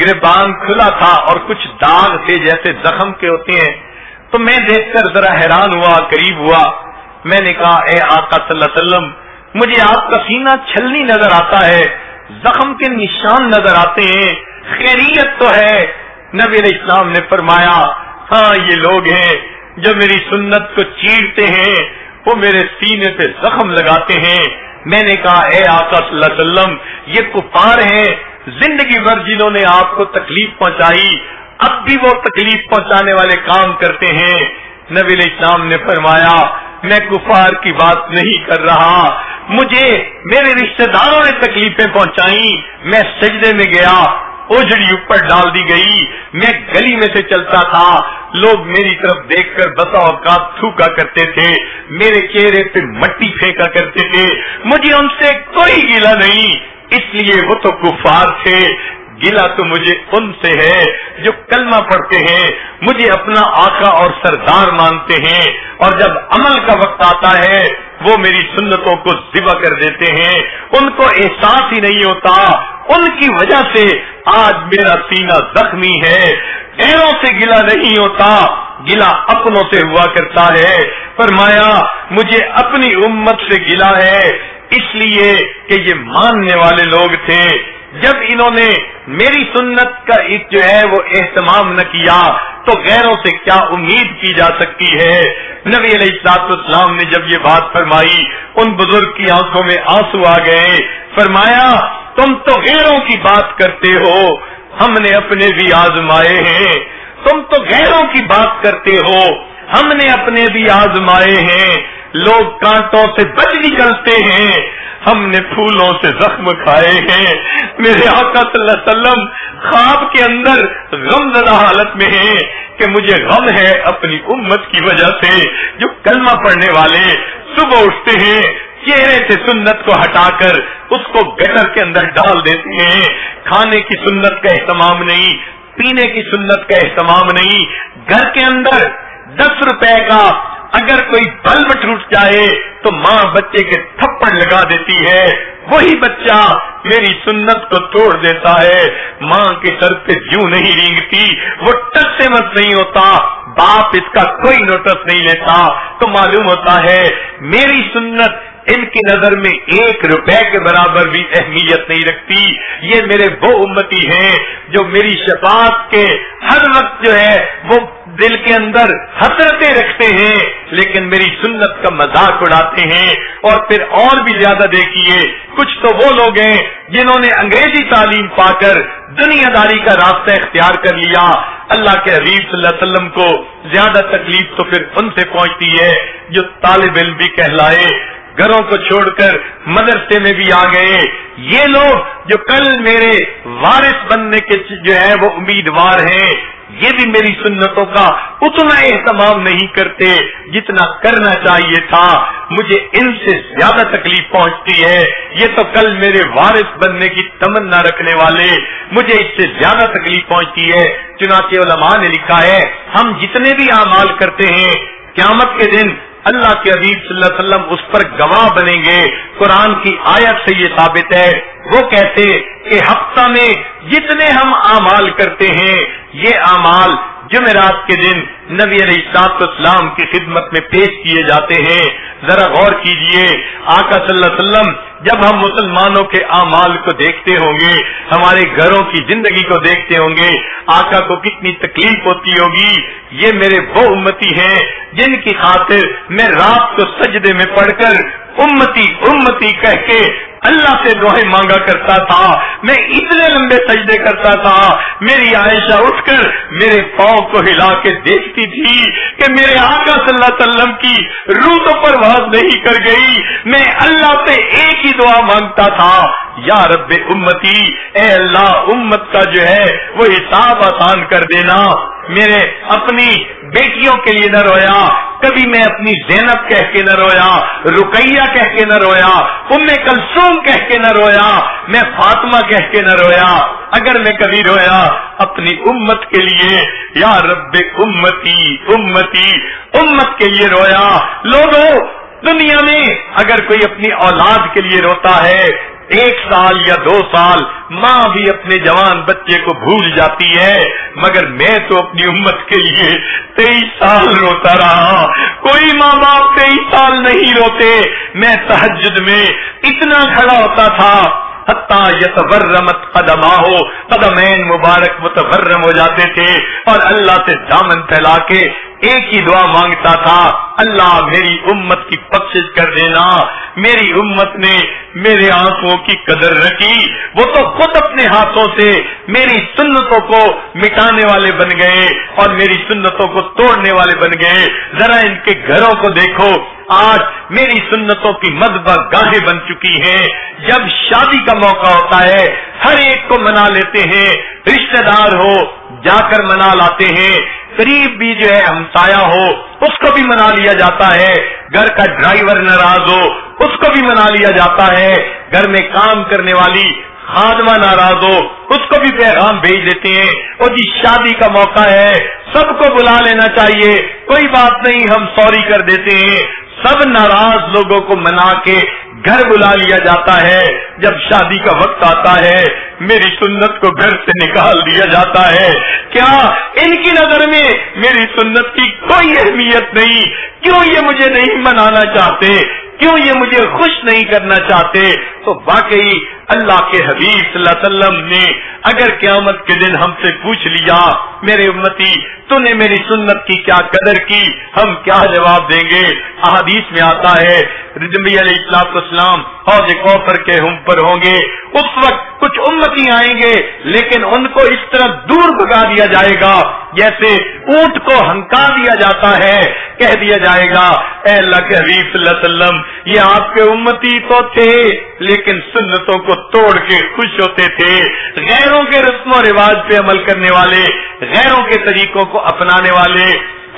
گربان کھلا تھا اور کچھ داغ تھے جیسے زخم کے ہوتے ہیں۔ تو میں دیکھ کر ذرا حیران ہوا قریب ہوا۔ میں نے کہا، اے آقا صلی اللہ علیہ وسلم، مجھے آپ کا سینہ چھلنی نظر آتا ہے، زخم کے نشان نظر آتے ہیں۔ خیریت تو ہے۔ نبی علیہ السلام نے فرمایا ہاں یہ لوگ ہیں۔ جو میری سنت کو چیرتے ہیں، وہ میرے سینے پہ زخم لگاتے ہیں۔ میں نے کہا، اے آقا صلی اللہ علیہ وسلم، یہ کفار ہیں۔ زندگی بھر جنہوں نے آپ کو تکلیف پہنچائی، اب بھی وہ تکلیف پہنچانے والے کام کرتے ہیں۔ نبی علیہ السلام نے فرمایا، میں کفار کی بات نہیں کر رہا۔ مجھے، میرے رشتہ داروں نے تکلیفیں پہنچائی۔ میں سجدے میں گیا۔ اجڑی اوپر ڈال دی گئی۔ میں گلی میں سے چلتا تھا۔ لوگ میری طرف دیکھ کر بسا اوقات تھوکا کرتے تھے۔ میرے چہرے پہ مٹی پھینکا کرتے تھے۔ مجھے ان سے کوئی گلا نہیں۔ اس لیے وہ تو کفار تھے۔ گلا تو مجھے ان سے ہے جو کلمہ پڑھتے ہیں۔ مجھے اپنا آقا اور سردار مانتے ہیں۔ اور جب عمل کا وقت آتا ہے، وہ میری سنتوں کو ذبح کر دیتے ہیں۔ ان کو احساس ہی نہیں ہوتا۔ ان کی وجہ سے آج میرا سینہ زخمی ہے۔ ایروں سے گلا نہیں ہوتا۔ گلا اپنوں سے ہوا کرتا ہے۔ فرمایا، مجھے اپنی امت سے گلا ہے۔ اس لیے کہ یہ ماننے والے لوگ تھے۔ جب انہوں نے میری سنت کا جو ہے وہ اہتمام نہ کیا، تو غیروں سے کیا امید کی جا سکتی ہے؟ نبی علیہ السلاط اسلام نے جب یہ بات فرمائی، ان بزرگ کی آنکھوں میں آنسو آ گئے۔ فرمایا تم تو غیروں کی بات کرتے ہو، ہم نے اپنے بھی آزمائے ہیں۔ تم تو غیروں کی بات کرتے ہو، ہم نے اپنے بھی آزمائے ہیں۔ لوگ کانٹوں سے بچ نکلتے ہیں، ہم نے پھولوں سے زخم کھائے ہیں۔ میرے آقا صلی اللہ علیہ وسلم خواب کے اندر غم زدہ حالت میں ہیں کہ مجھے غم ہے اپنی امت کی وجہ سے، جو کلمہ پڑھنے والے صبح اٹھتے ہیں چہرے سے سنت کو ہٹا کر اس کو گٹر کے اندر ڈال دیتے ہیں۔ کھانے کی سنت کا اہتمام نہیں، پینے کی سنت کا اہتمام نہیں۔ گھر کے اندر دس روپے کا اگر کوئی بلب ٹوٹ جائے تو ماں بچے کے تھپڑ لگا دیتی ہے۔ وہی بچہ میری سنت کو توڑ دیتا ہے۔ ماں کے سر پہ جوں نہیں رینگتی، وہ ٹس سے مت نہیں ہوتا۔ باپ اس کا کوئی نوٹس نہیں لیتا۔ تو معلوم ہوتا ہے، میری سنت ان کی نظر میں ایک روپے کے برابر بھی اہمیت نہیں رکھتی۔ یہ میرے وہ امتی ہیں جو میری شفاعت کے ہر وقت جو ہے وہ دل کے اندر حسرتیں رکھتے ہیں، لیکن میری سنت کا مذاق اڑاتے ہیں۔ اور پھر اور بھی زیادہ دیکھیے، کچھ تو وہ لوگ ہیں جنہوں نے انگریزی تعلیم پا کر دنیا داری کا راستہ اختیار کر لیا۔ اللہ کے حبیب صلی اللہ علیہ وسلم کو زیادہ تکلیف تو پھر ان سے پہنچتی ہے جو طالب علم بھی کہلائے۔ گھروں کو چھوڑ کر مدرسے میں بھی آ گئے۔ یہ لوگ جو کل میرے وارث بننے کے جو ہے وہ امیدوار ہیں۔ یہ بھی میری سنتوں کا اتنا اہتمام نہیں کرتے جتنا کرنا چاہیے تھا۔ مجھے ان سے زیادہ تکلیف پہنچتی ہے۔ یہ تو کل میرے وارث بننے کی تمنا رکھنے والے، مجھے اس سے زیادہ تکلیف پہنچتی ہے۔ چنانچہ علماء نے لکھا ہے، ہم جتنے بھی اعمال کرتے ہیں، قیامت کے دن اللہ کے حبیب صلی اللہ علیہ وسلم اس پر گواہ بنیں گے۔ قرآن کی آیت سے یہ ثابت ہے۔ وہ کہتے کہ ہفتہ میں جتنے ہم اعمال کرتے ہیں، یہ اعمال جمعرات کے دن نبی علیہ السلاط اسلام کی خدمت میں پیش کیے جاتے ہیں۔ ذرا غور کیجیے، آقا صلی اللہ علیہ وسلم جب ہم مسلمانوں کے اعمال کو دیکھتے ہوں گے، ہمارے گھروں کی زندگی کو دیکھتے ہوں گے، آقا کو کتنی تکلیف ہوتی ہوگی، یہ میرے وہ امتی ہیں جن کی خاطر میں رات کو سجدے میں پڑھ کر امتی امتی کہہ کے اللہ سے دعائیں مانگا کرتا تھا، میں اتنے لمبے سجدے کرتا تھا، میری عائشہ اٹھ کر میرے پاؤں کو ہلا کے دیکھتی تھی کہ میرے آقا صلی اللہ علیہ وسلم کی روح تو پرواز نہیں کر گئی، میں اللہ سے ایک ہی دعا مانگتا تھا۔ یا رب امتی، اے اللہ، امت کا جو ہے، وہ حساب آسان کر دینا۔ میرے اپنی بیٹیوں کے لیے نہ رویا، کبھی میں اپنی زینب کہہ کے نہ رویا رکیہ کہہ کے نہ رویا، ام کلسوم کہہ کے نہ رویا، میں فاطمہ کہہ کے نہ رویا۔ اگر میں کبھی رویا اپنی امت کے لیے، یا رب امتی امتی، امت کے لیے رویا۔ لوگوں دنیا میں اگر کوئی اپنی اولاد کے لیے روتا ہے، ایک سال یا دو سال ماں بھی اپنے جوان بچے کو بھول جاتی ہے، مگر میں تو اپنی امت کے لیے تیئیس سال روتا رہا۔ کوئی ماں باپ تیئیس سال نہیں روتے۔ میں تحجد میں اتنا کھڑا ہوتا تھا۔ یتورمت قدما ہو قدمین مبارک متورم ہو جاتے تھے اور اللہ سے دامن پھیلا کے ایک ہی دعا مانگتا تھا، اللہ میری امت کی بخش کر دینا۔ میری امت نے میرے آنکھوں کی قدر رکھی۔ وہ تو خود اپنے ہاتھوں سے میری سنتوں کو مٹانے والے بن گئے اور میری سنتوں کو توڑنے والے بن گئے۔ ذرا ان کے گھروں کو دیکھو۔ آج میری سنتوں کی مدبہ گاہیں بن چکی ہیں۔ جب شادی کا موقع ہوتا ہے، ہر ایک کو منا لیتے ہیں۔ رشتہ دار ہو، جا کر منا لاتے ہیں۔ قریب بھی جو ہے ہمسایا ہو، اس کو بھی منا لیا جاتا ہے۔ گھر کا ڈرائیور ناراض ہو، اس کو بھی منا لیا جاتا ہے۔ گھر میں کام کرنے والی خادمہ ناراض ہو، اس کو بھی پیغام بھیج دیتے ہیں۔ اور جی شادی کا موقع ہے، سب کو بلا لینا چاہیے، کوئی بات نہیں، ہم سوری کر دیتے ہیں۔ سب ناراض لوگوں کو منا کے گھر بلا لیا جاتا ہے۔ جب شادی کا وقت آتا ہے، میری سنت کو گھر سے نکال دیا جاتا ہے۔ کیا ان کی نظر میں میری سنت کی کوئی اہمیت نہیں؟ کیوں یہ مجھے نہیں منانا چاہتے؟ کیوں یہ مجھے خوش نہیں کرنا چاہتے؟ تو واقعی اللہ کے حبیب صلی اللہ علیہ وسلم نے اگر قیامت کے دن ہم سے پوچھ لیا، میرے امتی، تو نے میری سنت کی کیا قدر کی؟ ہم کیا جواب دیں گے؟ احادیث میں آتا ہے رجمی علیہ السلام اسلام حوض کوفر کے ہم پر ہوں گے، اس وقت کچھ امتی آئیں گے، لیکن ان کو اس طرح دور بگا دیا جائے گا، جیسے اونٹ کو ہنکا دیا جاتا ہے، کہہ دیا جائے گا، اے اللہ کے حبیب صلی اللہ علیہ وسلم، یہ آپ کے امتی تو تھے لیکن سنتوں کو توڑ کے خوش ہوتے تھے۔ غیروں کے رسم و رواج پہ عمل کرنے والے، غیروں کے طریقوں کو اپنانے والے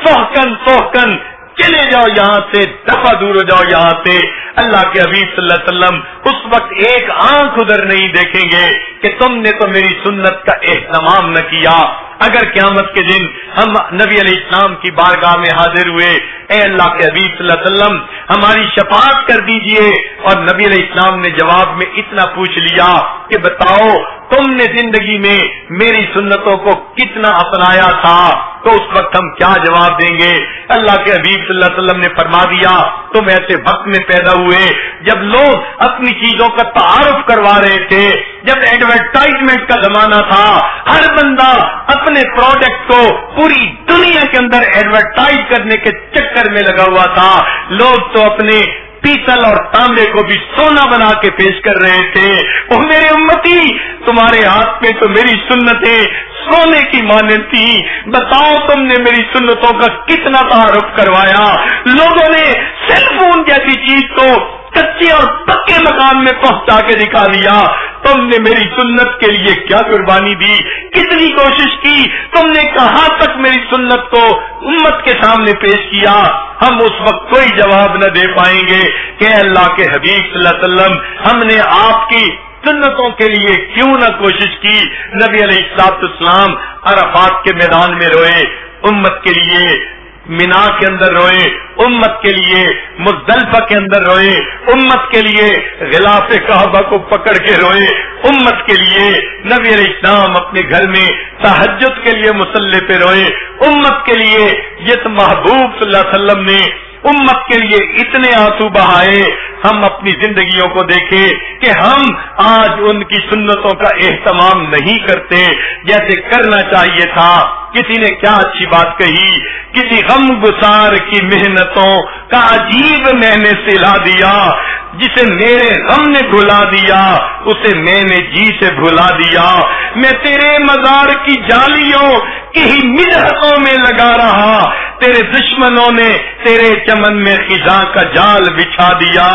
سوکن سوکن چلے جاؤ یہاں سے دفع دور ہو جاؤ یہاں سے۔ اللہ کے حبیب صلی اللہ علیہ وسلم اس وقت ایک آنکھ ادھر نہیں دیکھیں گے کہ تم نے تو میری سنت کا اہتمام نہ کیا۔ اگر قیامت کے دن ہم نبی علیہ السلام کی بارگاہ میں حاضر ہوئے اے اللہ کے حبیب صلی اللہ علیہ وسلم، ہماری شفاعت کر دیجیے۔ اور نبی علیہ السلام نے جواب میں اتنا پوچھ لیا کہ بتاؤ، تم نے زندگی میں میری سنتوں کو کتنا اپنایا تھا؟ تو اس وقت ہم کیا جواب دیں گے؟ اللہ کے حبیب صلی اللہ علیہ وسلم نے فرما دیا، تم ایسے وقت میں پیدا ہوئے جب لوگ اپنی چیزوں کا تعارف کروا رہے تھے۔ جب ایڈورٹائزمنٹ کا زمانہ تھا، ہر بندہ اپنے پروڈکٹ کو پوری دنیا کے اندر ایڈورٹائز کرنے کے چکر میں لگا ہوا تھا۔ لوگ تو اپنے پیتل اور تانبے کو بھی سونا بنا کے پیش کر رہے تھے۔ وہ میرے امتی، تمہارے ہاتھ میں تو میری سنتیں سونے کی مانند تھی۔ بتاؤ تم نے میری سنتوں کا کتنا تعارف کروایا؟ لوگوں نے سیل فون جیسی چیز کو کچے اور پکے مکان میں پہنچا کے دکھا دیا۔ تم نے میری سنت کے لیے کیا قربانی دی؟ کتنی کوشش کی؟ تم نے کہاں تک میری سنت کو امت کے سامنے پیش کیا؟ ہم اس وقت کوئی جواب نہ دے پائیں گے کہ اللہ کے حبیب صلی اللہ علیہ وسلم ہم نے آپ کی سنتوں کے لیے کیوں نہ کوشش کی؟ نبی علیہ السلاط اسلام عرفات کے میدان میں روئے۔ امت کے لیے مینا کے اندر روئے امت کے لیے، مزدلفہ کے اندر روئے امت کے لیے غلاف کعبہ کو پکڑ کے روئے امت کے لیے نبی علیہ السلام اپنے گھر میں تحجد کے لیے مسلح پہ روئے امت کے لیے یہ محبوب صلی اللہ علیہ وسلم نے امت کے لیے اتنے آنسو بہائے، ہم اپنی زندگیوں کو دیکھیں کہ ہم آج ان کی سنتوں کا اہتمام نہیں کرتے، جیسے کرنا چاہیے تھا، کسی نے کیا اچھی بات کہی کسی غم گسار کی محنتوں کا عجیب میں نے سلا دیا، جسے میرے غم نے بھلا دیا، اسے میں نے جی سے بھلا دیا۔ میں تیرے مزار کی جالیوں کی ہی مدحتوں میں لگا رہا، تیرے دشمنوں نے تیرے چمن میں خزاں کا جال بچھا دیا۔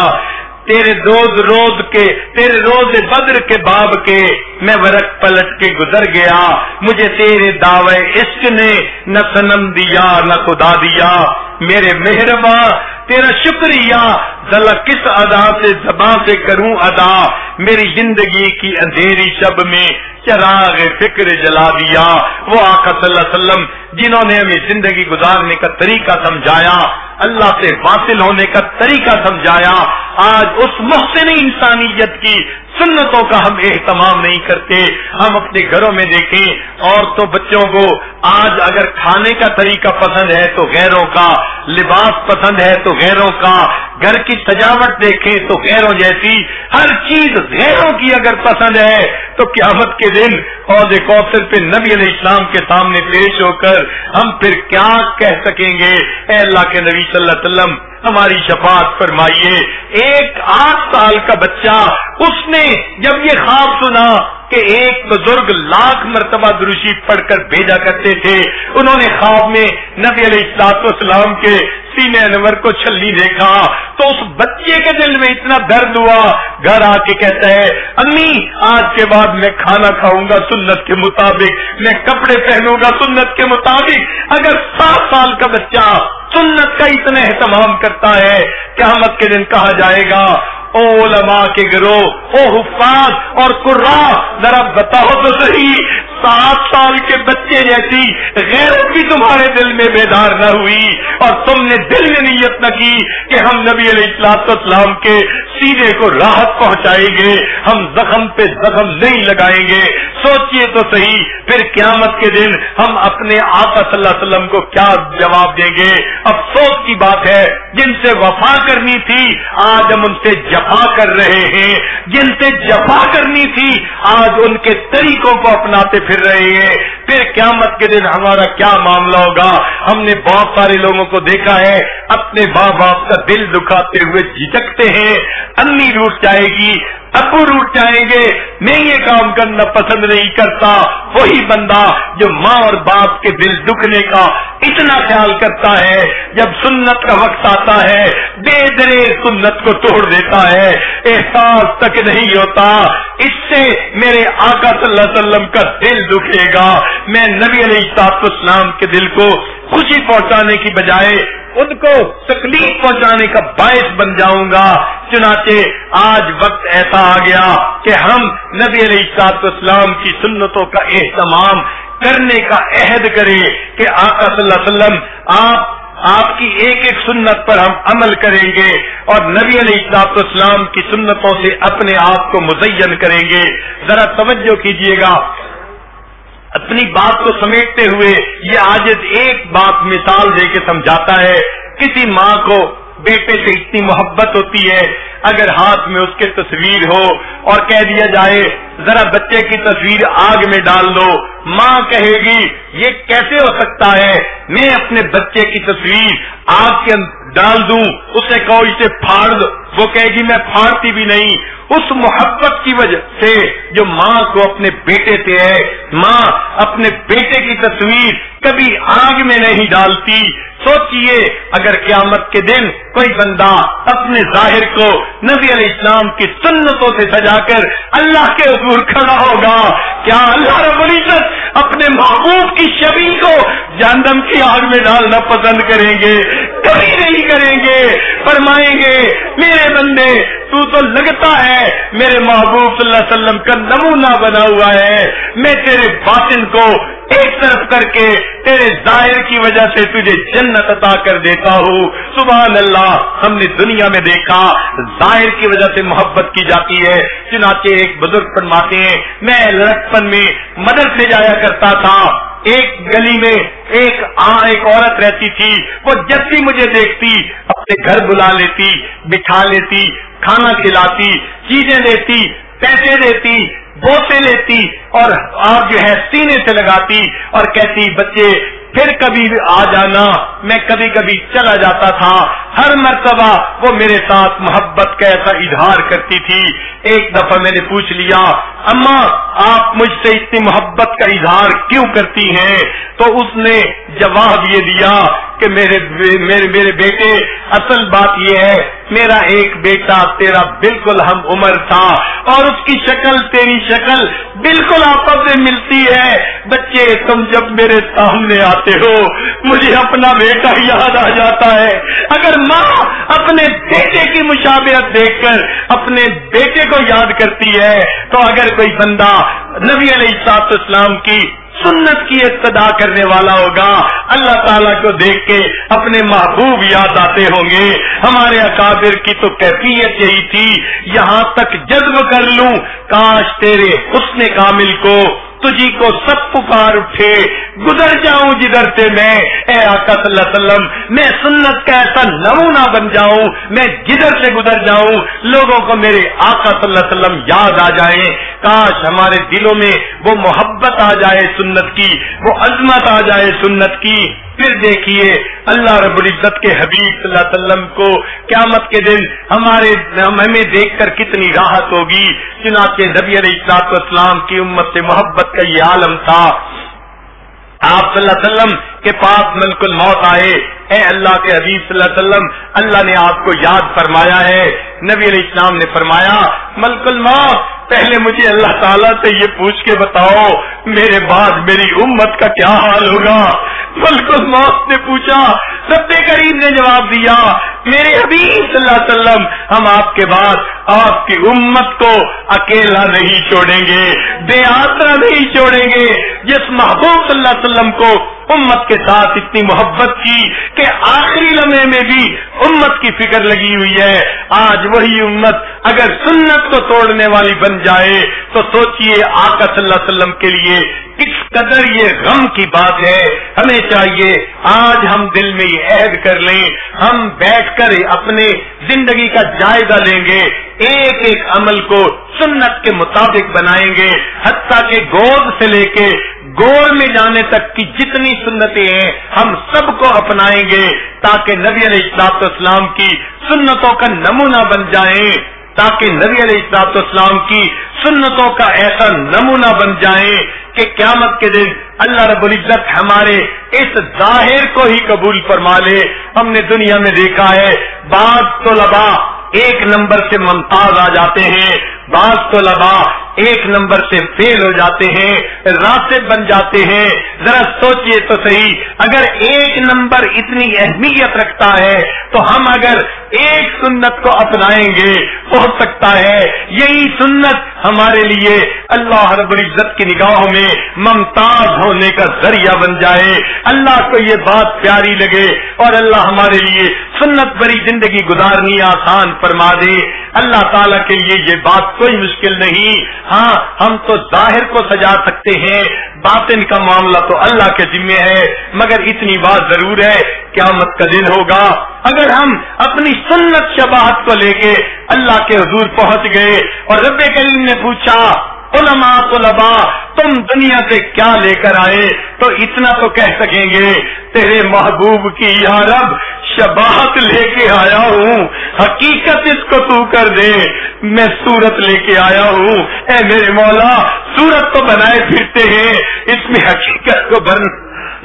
تیرے روز روز کے، تیرے روز بدر کے باب کے میں ورق پلٹ کے گزر گیا، مجھے تیرے دعوے عشق نے، نہ سنم دیا، نہ خدا دیا۔ میرے مہرباں، تیرا شکریہ۔ ذلا کس ادا سے زبان سے کروں ادا؟ میری زندگی کی اندھیری شب میں چراغ فکر جلا دیا۔ وہ آقا صلی اللہ علیہ وسلم، جنہوں نے ہمیں زندگی گزارنے کا طریقہ سمجھایا، اللہ سے واصل ہونے کا طریقہ سمجھایا۔ آج اس محسن انسانیت کی سنتوں کا ہم اہتمام نہیں کرتے، ہم اپنے گھروں میں دیکھیں، اور تو بچوں کو آج اگر کھانے کا طریقہ پسند ہے تو غیروں کا، لباس پسند ہے تو غیروں کا گھر کی سجاوٹ دیکھیں تو غیروں جیسی ہر چیز غیروں کی اگر پسند ہے تو قیامت کے دن عہدے کوثر پہ نبی علیہ السلام کے سامنے پیش ہو کر ہم پھر کیا کہہ سکیں گے؟ اے اللہ کے نبی صلی اللہ علیہ وسلم، ہماری شفاعت فرمائیے، ایک آٹھ سال کا بچہ اس نے جب یہ خواب سنا کہ ایک بزرگ لاکھ مرتبہ دروشی پڑھ کر بھیجا کرتے تھے۔ انہوں نے خواب میں نبی علیہ السلاط اسلام کے سینے انور کو چھلی دیکھا۔ تو اس بچے کے دل میں اتنا درد ہوا۔ گھر آ کے کہتا ہے، امی، آج کے بعد میں کھانا کھاؤں گا سنت کے مطابق، میں کپڑے پہنوں گا سنت کے مطابق۔ اگر سات سال کا بچہ سنت کا اتنا اہتمام کرتا ہے، قیامت کے دن کہا جائے گا او علماء کے گروہ، او حفاظ اور قرا ذرا بتاؤ تو صحیح، سات سال کے بچے جیسی غیرت بھی تمہارے دل میں بیدار نہ ہوئی اور تم نے دل میں نیت نہ کی کہ ہم نبی علیہ اطلاط اسلام کے سینے کو راحت پہنچائیں گے، ہم زخم پہ زخم نہیں لگائیں گے۔ سوچئے تو صحیح، پھر قیامت کے دن ہم اپنے آقا صلی اللہ علیہ وسلم کو کیا جواب دیں گے؟ افسوس کی بات ہے، جن سے وفا کرنی تھی، آج ہم ان سے جفا کر رہے ہیں، جن سے جفا کرنی تھی، آج ان کے طریقوں کو اپناتے پھر رہے ہیں۔ پھر قیامت کے دن ہمارا کیا معاملہ ہوگا؟ ہم نے بہت سارے لوگوں کو دیکھا ہے، اپنے ماں باپ کا دل دکھاتے ہوئے جھجکتے ہیں انی روٹ جائے گی۔ ابو روٹ جائیں گے، میں یہ کام کرنا پسند نہیں کرتا۔ وہی بندہ جو ماں اور باپ کے دل دکھنے کا اتنا خیال کرتا ہے، جب سنت کا وقت آتا ہے، بے درے سنت کو توڑ دیتا ہے۔ احساس تک نہیں ہوتا۔ اس سے میرے آقا صلی اللہ علیہ وسلم کا دل دکھے گا۔ میں نبی علیہ اسلام کے دل کو خوشی پہنچانے کی بجائے ان کو تکلیف پہنچانے کا باعث بن جاؤں گا۔ چنانچہ آج وقت ایسا آ گیا کہ ہم نبی علیہ سات اسلام کی سنتوں کا اہتمام کرنے کا عہد کریں کہ آقا صلی اللہ علیہ وسلم، آپ آپ کی ایک ایک سنت پر ہم عمل کریں گے اور نبی علیہ اصلاط اسلام کی سنتوں سے اپنے آپ کو مزین کریں گے۔ ذرا توجہ کیجیے گا۔ اپنی بات کو سمیٹتے ہوئے یہ آج ایک بات مثال دے کے سمجھاتا ہے، کسی ماں کو بیٹے سے اتنی محبت ہوتی ہے، اگر ہاتھ میں اس کے تصویر ہو اور کہہ دیا جائے، ذرا بچے کی تصویر آگ میں ڈال دو، ماں کہے گی، یہ کیسے ہو سکتا ہے؟ میں اپنے بچے کی تصویر آگ کے ڈال دوں، اسے کہو اسے پھاڑ دو۔ وہ کہے گی، میں پھاڑتی بھی نہیں۔ اس محبت کی وجہ سے جو ماں کو اپنے بیٹے سے ہے، ماں اپنے بیٹے کی تصویر کبھی آگ میں نہیں ڈالتی۔ سوچئے، اگر قیامت کے دن کوئی بندہ اپنے ظاہر کو نبی علیہ السلام کی سنتوں سے سجا کر اللہ کے حضور کھڑا ہوگا، کیا اللہ رب العزت اپنے محبوب کی شبی کو جاندم کی آگ میں ڈالنا پسند کریں گے؟ کبھی نہیں۔ کریں گے، فرمائیں گے، میرے بندے، تو تو لگتا ہے میرے محبوب صلی اللہ علیہ وسلم کا نمونہ بنا ہوا ہے۔ میں تیرے باطن کو ایک طرف کر کے تیرے ظاہر کی وجہ سے تجھے جنت عطا کر دیتا ہوں۔ سبحان اللہ، ہم نے دنیا میں دیکھا، ظاہر کی وجہ سے محبت کی جاتی ہے۔ چنانچہ ایک بزرگ فرماتے ہیں، میں لڑکپن میں مدد سے جایا کرتا تھا۔ ایک گلی میں ایک ایک عورت رہتی تھی، وہ جب بھی مجھے دیکھتی، اپنے گھر بلا لیتی، بٹھا لیتی، کھانا کھلاتی، چیزیں دیتی، پیسے دیتی، بوسے لیتی، اور آپ جو ہے سینے سے لگاتی، اور کہتی، بچے پھر کبھی آ جانا، میں کبھی کبھی چلا جاتا تھا۔ ہر مرتبہ وہ میرے ساتھ محبت کا ایسا اظہار کرتی تھی۔ ایک دفعہ میں نے پوچھ لیا، اما، آپ مجھ سے اتنی محبت کا اظہار کیوں کرتی ہیں؟ تو اس نے جواب یہ دیا کہ میرے میرے میرے بیٹے، اصل بات یہ ہے میرا ایک بیٹا، تیرا بالکل ہم عمر تھا، اور اس کی شکل تیری شکل بالکل آپس میں ملتی ہے۔ بچے، تم جب میرے سامنے آتے ہو، مجھے اپنا بیٹا یاد آ جاتا ہے۔ اگر ماں اپنے بیٹے کی مشابہت دیکھ کر اپنے بیٹے کو یاد کرتی ہے، تو اگر کوئی بندہ نبی علیہ سات اسلام کی سنت کی ابتدا کرنے والا ہوگا۔ اللہ تعالیٰ کو دیکھ کے اپنے محبوب یاد آتے ہوں گے۔ ہمارے اکابر کی تو کیفیت یہی تھی، یہاں تک جذب کر لوں۔ کاش تیرے حسن کامل کو تجھی کو سب پکار اٹھے، گزر جاؤں جدھر سے میں۔ اے آقا صلی اللہ علیہ وسلم، میں سنت کا ایسا نمونہ بن جاؤں، میں جدھر سے گزر جاؤں، لوگوں کو میرے آقا صلی اللہ علیہ وسلم یاد آ جائیں۔ کاش ہمارے دلوں میں وہ محبت آ جائے سنت کی، وہ عظمت آ جائے سنت کی۔ پھر دیکھیے اللہ رب العزت کے حبیب صلی اللہ علیہ وسلم کو قیامت کے دن ہمارے ہمیں دیکھ کر کتنی راحت ہوگی۔ چنانچہ نبی علیہ السلاط اسلام کی امت سے محبت کا یہ عالم تھا۔ آپ صلی اللہ علیہ وسلم کے پاس ملک الموت آئے۔ اے اللہ کے حبیب صلی اللہ علیہ وسلم، اللہ نے آپ کو یاد فرمایا ہے۔ نبی علیہ السلام نے فرمایا، ملک الموت پہلے مجھے اللہ تعالیٰ سے یہ پوچھ کے بتاؤ، میرے بعد میری امت کا کیا حال ہوگا؟ ملک الموت نے پوچھا سب کریم نے جواب دیا میرے حبیب صلی اللہ علیہ وسلم، ہم آپ کے بعد آپ کی امت کو اکیلا نہیں چھوڑیں گے، بے آسرا نہیں چھوڑیں گے۔ جس محبوب صلی اللہ علیہ وسلم کو امت کے ساتھ اتنی محبت کی کہ آخری لمحے میں بھی امت کی فکر لگی ہوئی ہے۔ آج وہی امت اگر سنت کو توڑنے والی بن جائے تو سوچئے آقا صلی اللہ علیہ وسلم کے لیے کس قدر یہ غم کی بات ہے، ہمیں چاہیے آج ہم دل میں یہ عہد کر لیں، ہم بیٹھ کر اپنے زندگی کا جائزہ لیں گے، ایک ایک عمل کو سنت کے مطابق بنائیں گے، حتیٰ کہ گود سے لے کے گور میں جانے تک کی جتنی سنتیں ہیں، ہم سب کو اپنائیں گے تاکہ نبی علیہ السلاط اسلام کی سنتوں کا نمونہ بن جائیں۔ تاکہ نبی علیہ السلاط اسلام کی سنتوں کا ایسا نمونہ بن جائیں کہ قیامت کے دن اللہ رب العزت ہمارے اس ظاہر کو ہی قبول فرما لے۔ ہم نے دنیا میں دیکھا ہے، بعض طلباء ایک نمبر سے ممتاز آ جاتے ہیں۔ بعض طلباء ایک نمبر سے فیل ہو جاتے ہیں، راستے بن جاتے ہیں۔ ذرا سوچئے تو صحیح، اگر ایک نمبر اتنی اہمیت رکھتا ہے، تو ہم اگر ایک سنت کو اپنائیں گے، ہو سکتا ہے۔ یہی سنت ہمارے لیے اللہ رب العزت کی نگاہوں میں ممتاز ہونے کا ذریعہ بن جائے۔ اللہ کو یہ بات پیاری لگے اور اللہ ہمارے لیے سنت بری زندگی گزارنی آسان فرما دے۔ اللہ تعالیٰ کے لیے یہ بات کوئی مشکل نہیں۔ ہاں ہم تو ظاہر کو سجا سکتے ہیں۔ باطن کا معاملہ تو اللہ کے ذمے ہے، مگر اتنی بات ضرور ہے، قیامت کا دن ہوگا۔ اگر ہم اپنی سنت شباہت کو لے کے اللہ کے حضور پہنچ گئے اور رب کریم نے پوچھا علماء طلباء، تم دنیا سے کیا لے کر آئے؟ تو اتنا تو کہہ سکیں گے، تیرے محبوب کی یا رب شباہت لے کے آیا ہوں، حقیقت اس کو تو کر دے، میں سورت لے کے آیا ہوں۔ اے میرے مولا سورت تو بنائے پھرتے ہیں، اس میں حقیقت کو بن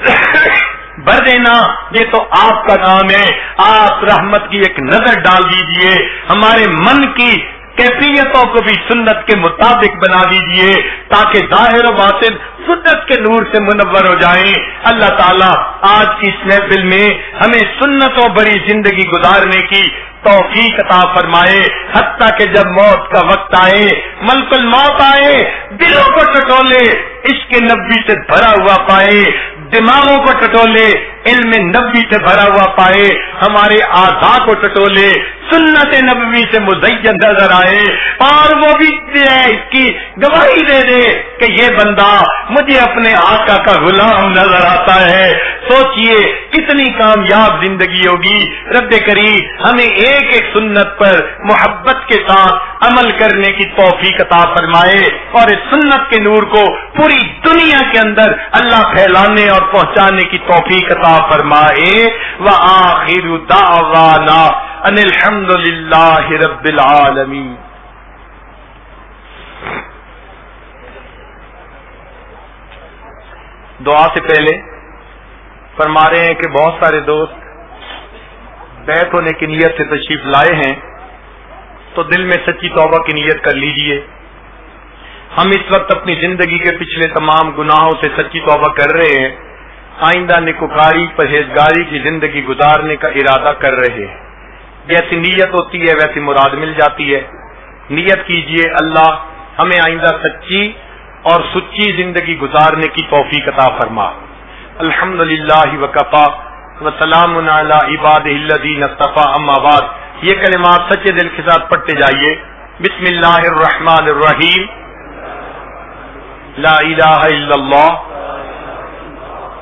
بھر دینا، یہ تو آپ کا نام ہے۔ آپ رحمت کی ایک نظر ڈال دیجیے، ہمارے من کی کیفیتوں کو بھی سنت کے مطابق بنا دیجیے تاکہ ظاہر و باطن سنت کے نور سے منور ہو جائیں۔ اللہ تعالیٰ آج کی اس محفل میں ہمیں سنتوں بڑی زندگی گزارنے کی توفیق عطا فرمائے۔ حتیٰ کہ جب موت کا وقت آئے، ملک الموت آئے، دلوں کو ٹٹولے اس کے نبی سے بھرا ہوا پائے، دماغوں کو ٹٹولے علم نبی سے بھرا ہوا پائے، ہمارے آزا کو ٹٹولے، سنت نبوی سے مزین نظر آئے۔ اور وہ بھی اس کی گواہی دے دے کہ یہ بندہ مجھے اپنے آقا کا غلام نظر آتا ہے۔ سوچئے کتنی کامیاب زندگی ہوگی۔ رب کری ہمیں ایک ایک سنت پر محبت کے ساتھ عمل کرنے کی توفیق عطا فرمائے۔ اور اس سنت کے نور کو پوری دنیا کے اندر اللہ پھیلانے اور پہنچانے کی توفیق عطا فرمائے وہ آخر دعوانا ان الحمد للہ رب العالمین۔ دعا سے پہلے فرما رہے ہیں کہ بہت سارے دوست بیت ہونے کی نیت سے تشریف لائے ہیں، تو دل میں سچی توبہ کی نیت کر لیجیے۔ ہم اس وقت اپنی زندگی کے پچھلے تمام گناہوں سے سچی توبہ کر رہے ہیں۔ آئندہ نکوکاری پرہیزگاری کی زندگی گزارنے کا ارادہ کر رہے ہیں۔ جیسی نیت ہوتی ہے، ویسی مراد مل جاتی ہے۔ نیت کیجیے اللہ، ہمیں آئندہ سچی اور سچی زندگی گزارنے کی توفیق عطا فرما۔ الحمد للہ وکفا وسلام عباد الدین اما آباد یہ کلمات سچے دل کے ساتھ پڑھتے جائیے۔ بسم اللہ الرحمن الرحیم۔ لا الہ الا اللہ۔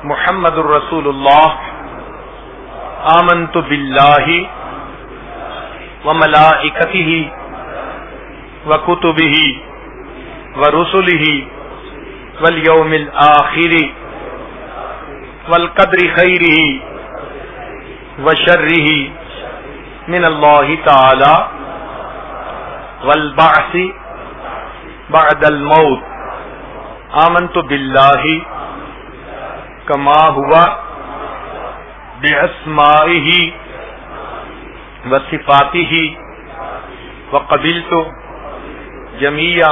محمد الرسول اللہ آمنت باللہ وملائکته وكتبه ورسله واليوم الآخر والقدر خيره وشره من الله تعالى والبعث بعد الموت. آمنت بالله كما هو بأسمائه وصفاتی ہی و قبیل تو جمیا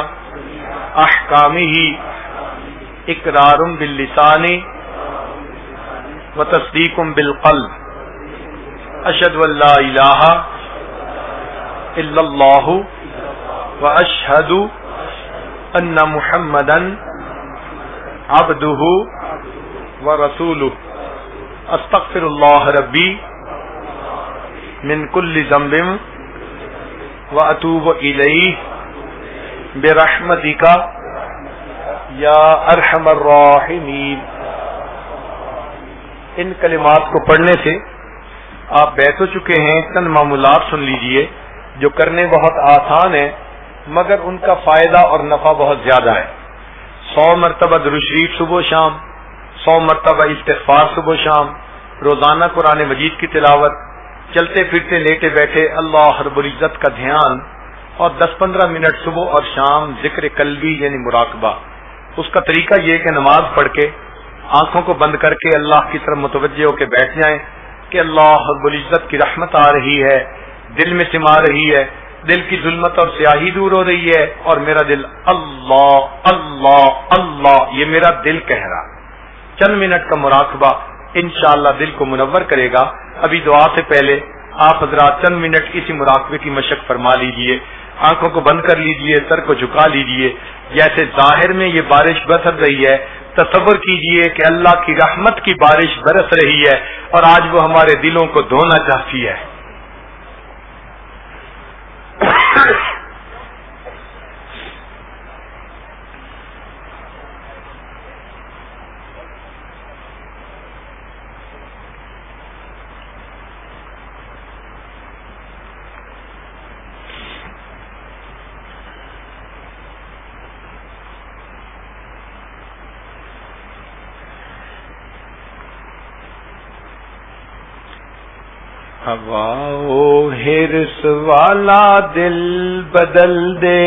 احکامی ہی اقرار باللسانی و تصدیق بالقل اشد اللہ الہ الا اللہ و اشہد ان محمدن عبدہ و رسولہ استغفر اللہ ربی من کل ذنب و اطوب علیہ بے کا یا ارحم الراحمین ان کلمات کو پڑھنے سے آپ بیٹھ ہو چکے ہیں، چند معمولات سن لیجیے جو کرنے بہت آسان ہے مگر ان کا فائدہ اور نفع بہت زیادہ ہے۔ سو مرتبہ دروشریف صبح و شام سو مرتبہ استغفار صبح و شام، روزانہ قرآن مجید کی تلاوت، چلتے پھرتے لیٹے بیٹھے اللہ رب العزت کا دھیان، اور دس پندرہ منٹ صبح اور شام ذکر قلبی یعنی مراقبہ۔ اس کا طریقہ یہ کہ نماز پڑھ کے آنکھوں کو بند کر کے اللہ کی طرف متوجہ ہو کے بیٹھ جائیں کہ اللہ رب العزت کی رحمت آ رہی ہے، دل میں سما رہی ہے، دل کی ظلمت اور سیاہی دور ہو رہی ہے، اور میرا دل اللہ اللہ اللہ، یہ میرا دل کہہ رہا۔ چند منٹ کا مراقبہ انشاءاللہ دل کو منور کرے گا۔ ابھی دعا سے پہلے آپ حضرات چند منٹ کسی مراقبے کی مشق فرما لیجیے، آنکھوں کو بند کر لیجیے، سر کو جھکا لیجیے۔ جیسے ظاہر میں یہ بارش بسر رہی ہے، تصور کیجیے کہ اللہ کی رحمت کی بارش برس رہی ہے اور آج وہ ہمارے دلوں کو دھونا چاہتی ہے۔ ہوا ہرس والا دل بدل دے۔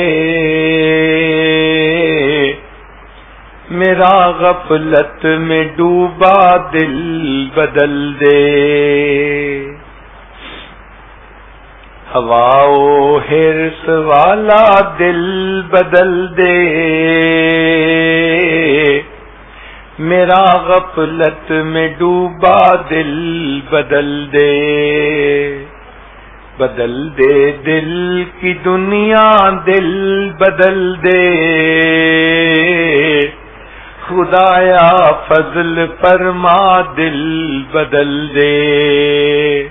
میرا غفلت میں ڈوبا دل بدل دے۔ ہوا ہرس والا دل بدل دے۔ میرا غفلت میں ڈوبا دل بدل دے۔ بدل دے دل کی دنیا دل بدل دے۔ خدایا فضل پرما دل بدل دے۔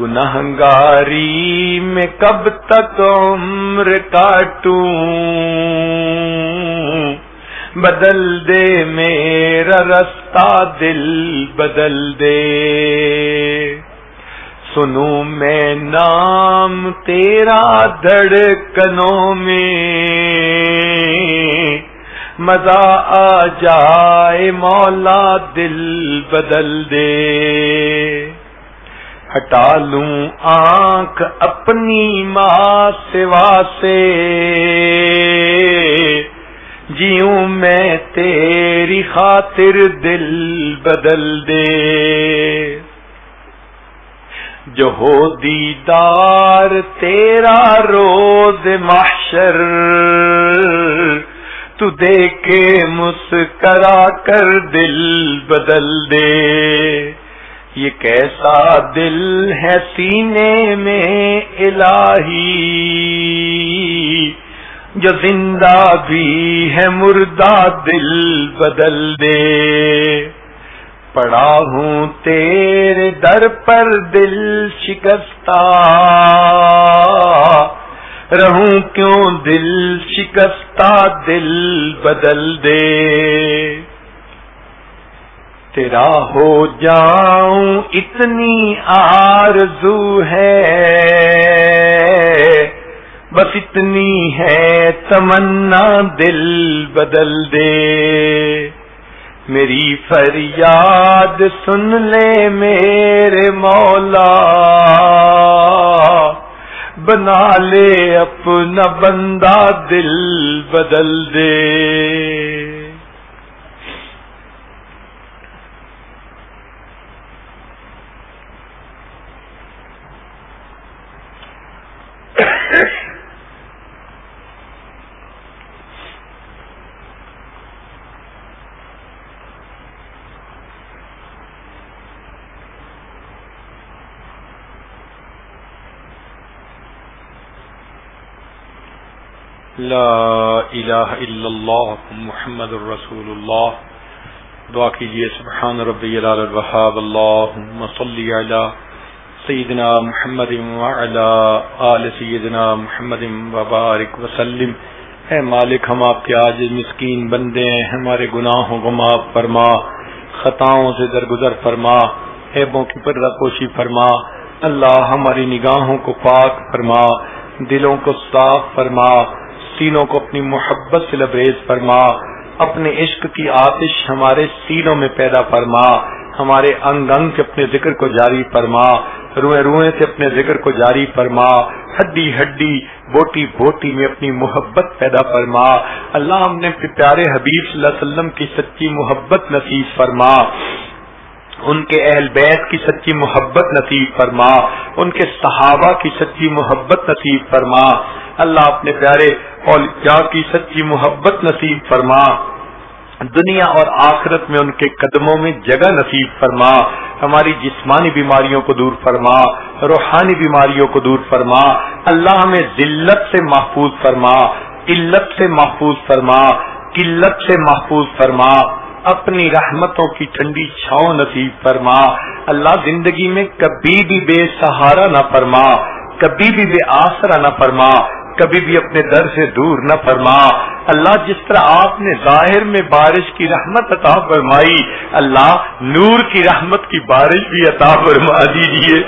گنہگاری میں کب تک عمر کاٹوں؟ بدل دے میرا رستہ دل بدل دے۔ سنو میں نام تیرا دھڑکنوں میں۔ مزہ آ جائے مولا دل بدل دے۔ ہٹا لوں آنکھ اپنی ماں سوا سے۔ جیوں میں تیری خاطر دل بدل دے۔ جو ہو دیدار تیرا روز محشر، تو دیکھے مسکرا کر دل بدل دے۔ یہ کیسا دل ہے سینے میں الہی۔ جو زندہ بھی ہے مردہ دل بدل دے۔ پڑا ہوں تیرے در پر دل شکستہ۔ رہوں کیوں دل شکستہ دل بدل دے۔ تیرا ہو جاؤں اتنی آرزو ہے۔ بس اتنی ہے تمنا دل بدل دے۔ میری فریاد سن لے میرے مولا۔ بنا لے اپنا بندہ دل بدل دے۔ لا الہ الا اللہ محمد الرسول اللہ دعا کیجیے سبحان ربی العال الوحاب اللہم صلی علی سیدنا محمد وعلا آل سیدنا محمد وبارک وسلم. اے مالک، ہم آپ کے آج مسکین بندے ہیں، ہمارے گناہوں کو معاف فرما، خطاؤں سے درگزر فرما، عیبوں کی پردہ پوشی فرما. اللہ ہماری نگاہوں کو پاک فرما، دلوں کو صاف فرما. سینوں کو اپنی محبت سے لبریز فرما، اپنے عشق کی آتش ہمارے سینوں میں پیدا فرما، ہمارے انگ انگ سے اپنے ذکر کو جاری فرما، روئے روئے سے اپنے ذکر کو جاری فرما، ہڈی ہڈی، بوٹی بوٹی میں اپنی محبت پیدا فرما۔ اللہ ہم نے پیارے حبیب صلی اللہ علیہ وسلم کی سچی محبت نصیب فرما۔ ان کے اہل بیت کی سچی محبت نصیب فرما۔ ان کے صحابہ کی سچی محبت نصیب فرما۔ اللہ اپنے پیارے اور کی سچی محبت نصیب فرما۔ دنیا اور آخرت میں ان کے قدموں میں جگہ نصیب فرما۔ ہماری جسمانی بیماریوں کو دور فرما، روحانی بیماریوں کو دور فرما۔ اللہ ہمیں ذلت سے محفوظ فرما قلت سے محفوظ فرما، قلت سے محفوظ فرما۔ اپنی رحمتوں کی ٹھنڈی چھاؤں نصیب فرما۔ اللہ زندگی میں کبھی بھی بے سہارا نہ فرما، کبھی بھی بے آسرا نہ فرما۔ کبھی بھی اپنے در سے دور نہ فرما۔ اللہ جس طرح آپ نے ظاہر میں بارش کی رحمت عطا فرمائی، اللہ نور کی رحمت کی بارش بھی عطا فرما دیجیے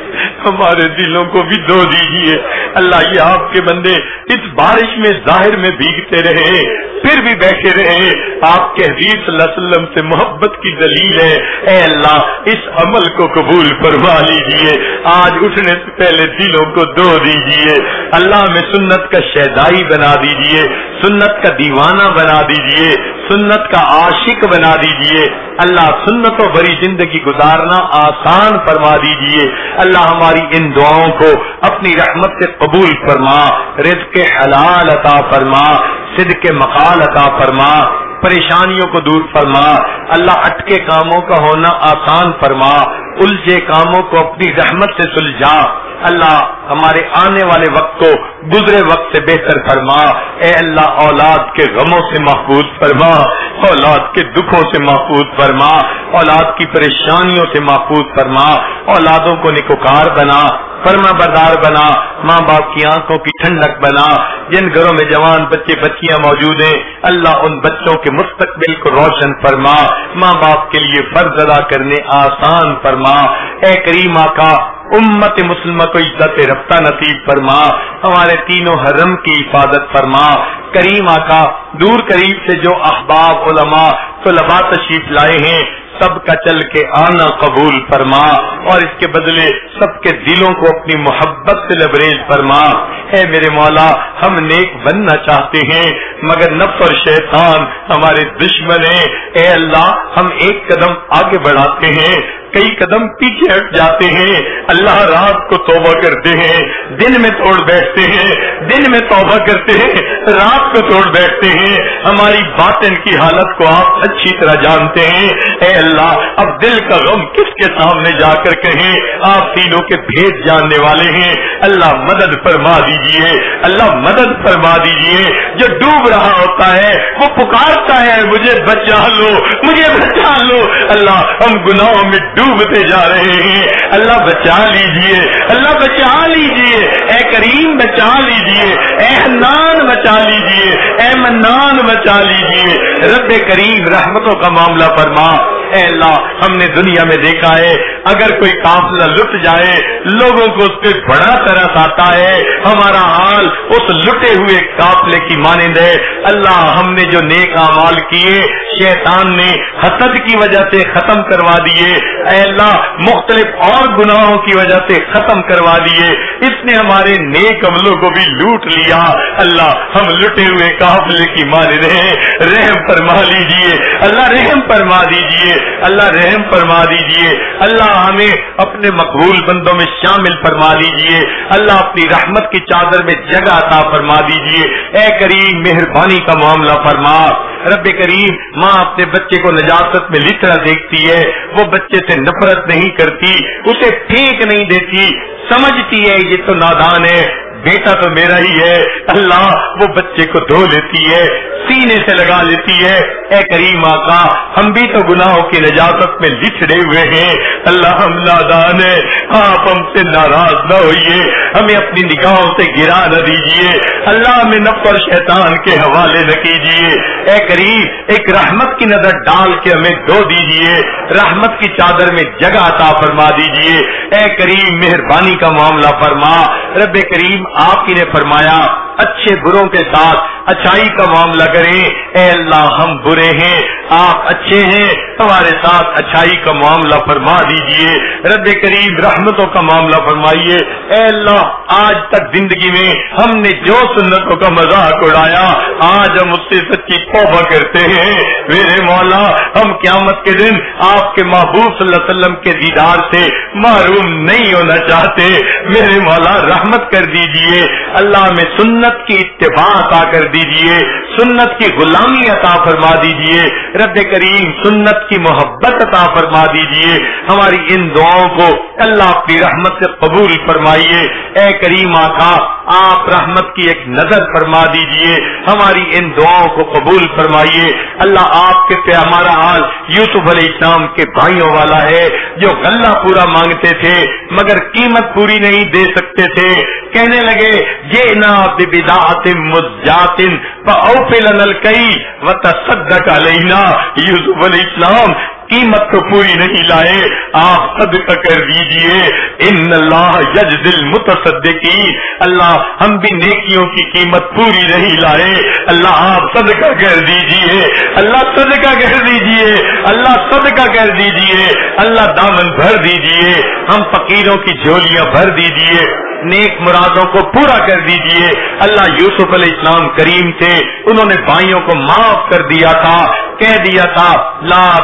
ہمارے دلوں کو بھی دھو دیجیے اللہ یہ آپ کے بندے اس بارش میں ظاہر میں بھیگتے رہے، پھر بھی بیٹھے رہے۔ آپ کے حدیث صلی اللہ علیہ وسلم سے محبت کی دلیل ہے۔ اے اللہ، اس عمل کو قبول فرما لیجیے آج اٹھنے سے پہلے دلوں کو دھو دیجیے اللہ میں سنت کا شہدائی بنا دیجیے سنت کا دیوانہ بنا دیجیے سنت کا عاشق بنا دیجیے اللہ سنت و بری زندگی گزارنا آسان فرما دیجیے اللہ ہماری ان دعاؤں کو اپنی رحمت سے قبول فرما، رزق حلال عطا فرما، صدق کے مقال عطا فرما، پریشانیوں کو دور فرما۔ اللہ اٹکے کاموں کا ہونا آسان فرما، الجھے کاموں کو اپنی رحمت سے سلجھا۔ اللہ ہمارے آنے والے وقت کو گزرے وقت سے بہتر فرما۔ اے اللہ، اولاد کے غموں سے محفوظ فرما۔ اولاد کے دکھوں سے محفوظ فرما۔ اولاد کی پریشانیوں سے محفوظ فرما۔ اولادوں کو نکوکار بنا فرما بردار بنا۔ ماں باپ کی آنکھوں کی ٹھنڈک بنا۔ جن گھروں میں جوان بچے بچیاں موجود ہیں، اللہ ان بچوں کے مستقبل کو روشن فرما۔ ماں باپ کے لیے فرض ادا کرنے آسان فرما۔ اے کریمہ کا امت مسلمہ کو عزت رفتہ نصیب فرما، ہمارے تینوں حرم کی حفاظت فرما۔ کریمہ کا دور قریب سے جو احباب، علماء، طلباء تشریف لائے ہیں، سب کا چل کے آنا قبول فرما۔ اور اس کے بدلے سب کے دلوں کو اپنی محبت سے لبریز فرما۔ اے میرے مولا، ہم نیک بننا چاہتے ہیں، مگر نف اور شیطان ہمارے دشمن ہیں۔ اے اللہ، ہم ایک قدم آگے بڑھاتے ہیں۔ کئی قدم پیچھے ہٹ جاتے ہیں۔ اللہ رات کو توبہ کرتے ہیں، دن میں توڑ بیٹھتے ہیں، دن میں توبہ کرتے ہیں، رات کو توڑ بیٹھتے ہیں۔ ہماری باطن کی حالت کو آپ اچھی طرح جانتے ہیں۔ اے اللہ، اب دل کا غم کس کے سامنے جا کر کہیں؟ آپ تینوں کے بھید جاننے والے ہیں۔ اللہ مدد فرما دیجیے۔ اللہ مدد فرما دیجیے۔ جو ڈوب رہا ہوتا ہے، وہ پکارتا ہے۔ مجھے بچا لو، مجھے بچا لو۔ اللہ، ہم گناہوں میں ڈوب ڈوبتے جا رہے ہیں۔ اللہ بچا لیجیے۔ اللہ بچا لیجیے۔ اے کریم بچا لیجیے۔ اے حنان بچا لیجیے۔ اے منان بچا لیجیے۔ رب کریم رحمتوں کا معاملہ فرما۔ اے اللہ، ہم نے دنیا میں دیکھا ہے، اگر کوئی قافلہ لٹ جائے، لوگوں کو اس پہ بڑا طرح آتا ہے۔ ہمارا حال اس لٹے ہوئے قافلے کی مانند ہے۔ اللہ ہم نے جو نیک امال کیے، شیطان نے حسد کی وجہ سے ختم کروا دیے۔ اے اللہ، مختلف اور گناہوں کی وجہ سے ختم کروا دیے۔ اس نے ہمارے نیک عملوں کو بھی لوٹ لیا۔ اللہ، ہم لٹے ہوئے قافلے کی مانند ہیں۔ رحم فرما لیجیے اللہ، رحم فرما دیجیے اللہ رحم فرما دیجیے۔ اللہ ہمیں اپنے مقبول بندوں میں شامل فرما دیجیے۔ اللہ اپنی رحمت کی چادر میں جگہ عطا فرما دیجیے۔ اے کریم، مہربانی کا معاملہ فرما۔ رب کریم، ماں اپنے بچے کو نجاست میں لطرا دیکھتی ہے۔ وہ بچے سے نفرت نہیں کرتی، اسے ٹھیک نہیں دیتی۔ سمجھتی ہے یہ تو نادان ہے۔ بیٹا تو میرا ہی ہے، اللہ وہ بچے کو دھو لیتی ہے، سینے سے لگا لیتی ہے۔ اے کریم آقا، ہم بھی تو گناہوں کی نجازت میں لچڑے ہوئے ہیں۔ اللہ ہم نادان ہے آپ ہم سے ناراض نہ ہوئیے۔ ہمیں اپنی نگاہوں سے گرا نہ دیجیے۔ اللہ ہمیں نفر شیطان کے حوالے نہ کیجیے۔ اے کریم، ایک رحمت کی نظر ڈال کے ہمیں دھو دیجیے۔ رحمت کی چادر میں جگہ عطا فرما دیجیے۔ اے کریم، مہربانی کا معاملہ فرما۔ رب کریم آپ ہی نے فرمایا، اچھے بروں کے ساتھ اچھائی کا معاملہ کریں۔ اے اللہ، ہم برے ہیں، آپ اچھے ہیں ہمارے ساتھ اچھائی کا معاملہ فرما دیجیے۔ رب کریم رحمتوں کا معاملہ فرمائیے۔ اے اللہ، آج تک زندگی میں ہم نے جو سنتوں کا مذاق اڑایا، آج ہم اس سے سچی توبہ کرتے ہیں۔ میرے مولا، ہم قیامت کے دن آپ کے محبوب صلی اللہ علیہ وسلم کے دیدار سے معروم نہیں ہونا چاہتے۔ میرے مولا، رحمت کر دیجیے دیجیے، اللہ میں سنت کی اتباع عطا کر دیجیے، سنت کی غلامی عطا فرما دیجیے، رب کریم سنت کی محبت عطا فرما دیجیے، ہماری ان دعاؤں کو اللہ اپنی رحمت سے قبول فرمائیے۔ اے کریم آقا، آپ رحمت کی ایک نظر فرما دیجیے۔ ہماری ان دعاؤں کو قبول فرمائیے۔ اللہ آپ کے پہ ہمارا حال یوسف علیہ السلام کے بھائیوں والا ہے، جو غلہ پورا مانگتے تھے، مگر قیمت پوری نہیں دے سکتے تھے۔ کہنے لگے یہ نا بدا مجاطن کئی و تصدق علینا۔ یوسف علیہ السلام قیمت تو پوری نہیں لائے، آپ صدقہ کر دیجیے۔ ان اللہ یج دل اللہ ہم بھی نیکیوں کی قیمت پوری نہیں لائے۔ اللہ آپ صدقہ کر دیجیے۔ اللہ صدقہ کر دیجیے۔ اللہ صدقہ کر دیجیے۔ اللہ دامن بھر دیجیے۔ ہم فقیروں کی جھولیاں بھر دیجیے۔ نیک مرادوں کو پورا کر دیجیے۔ اللہ یوسف علیہ السلام کریم تھے۔ انہوں نے بھائیوں کو معاف کر دیا تھا۔ کہہ دیا تھا، لا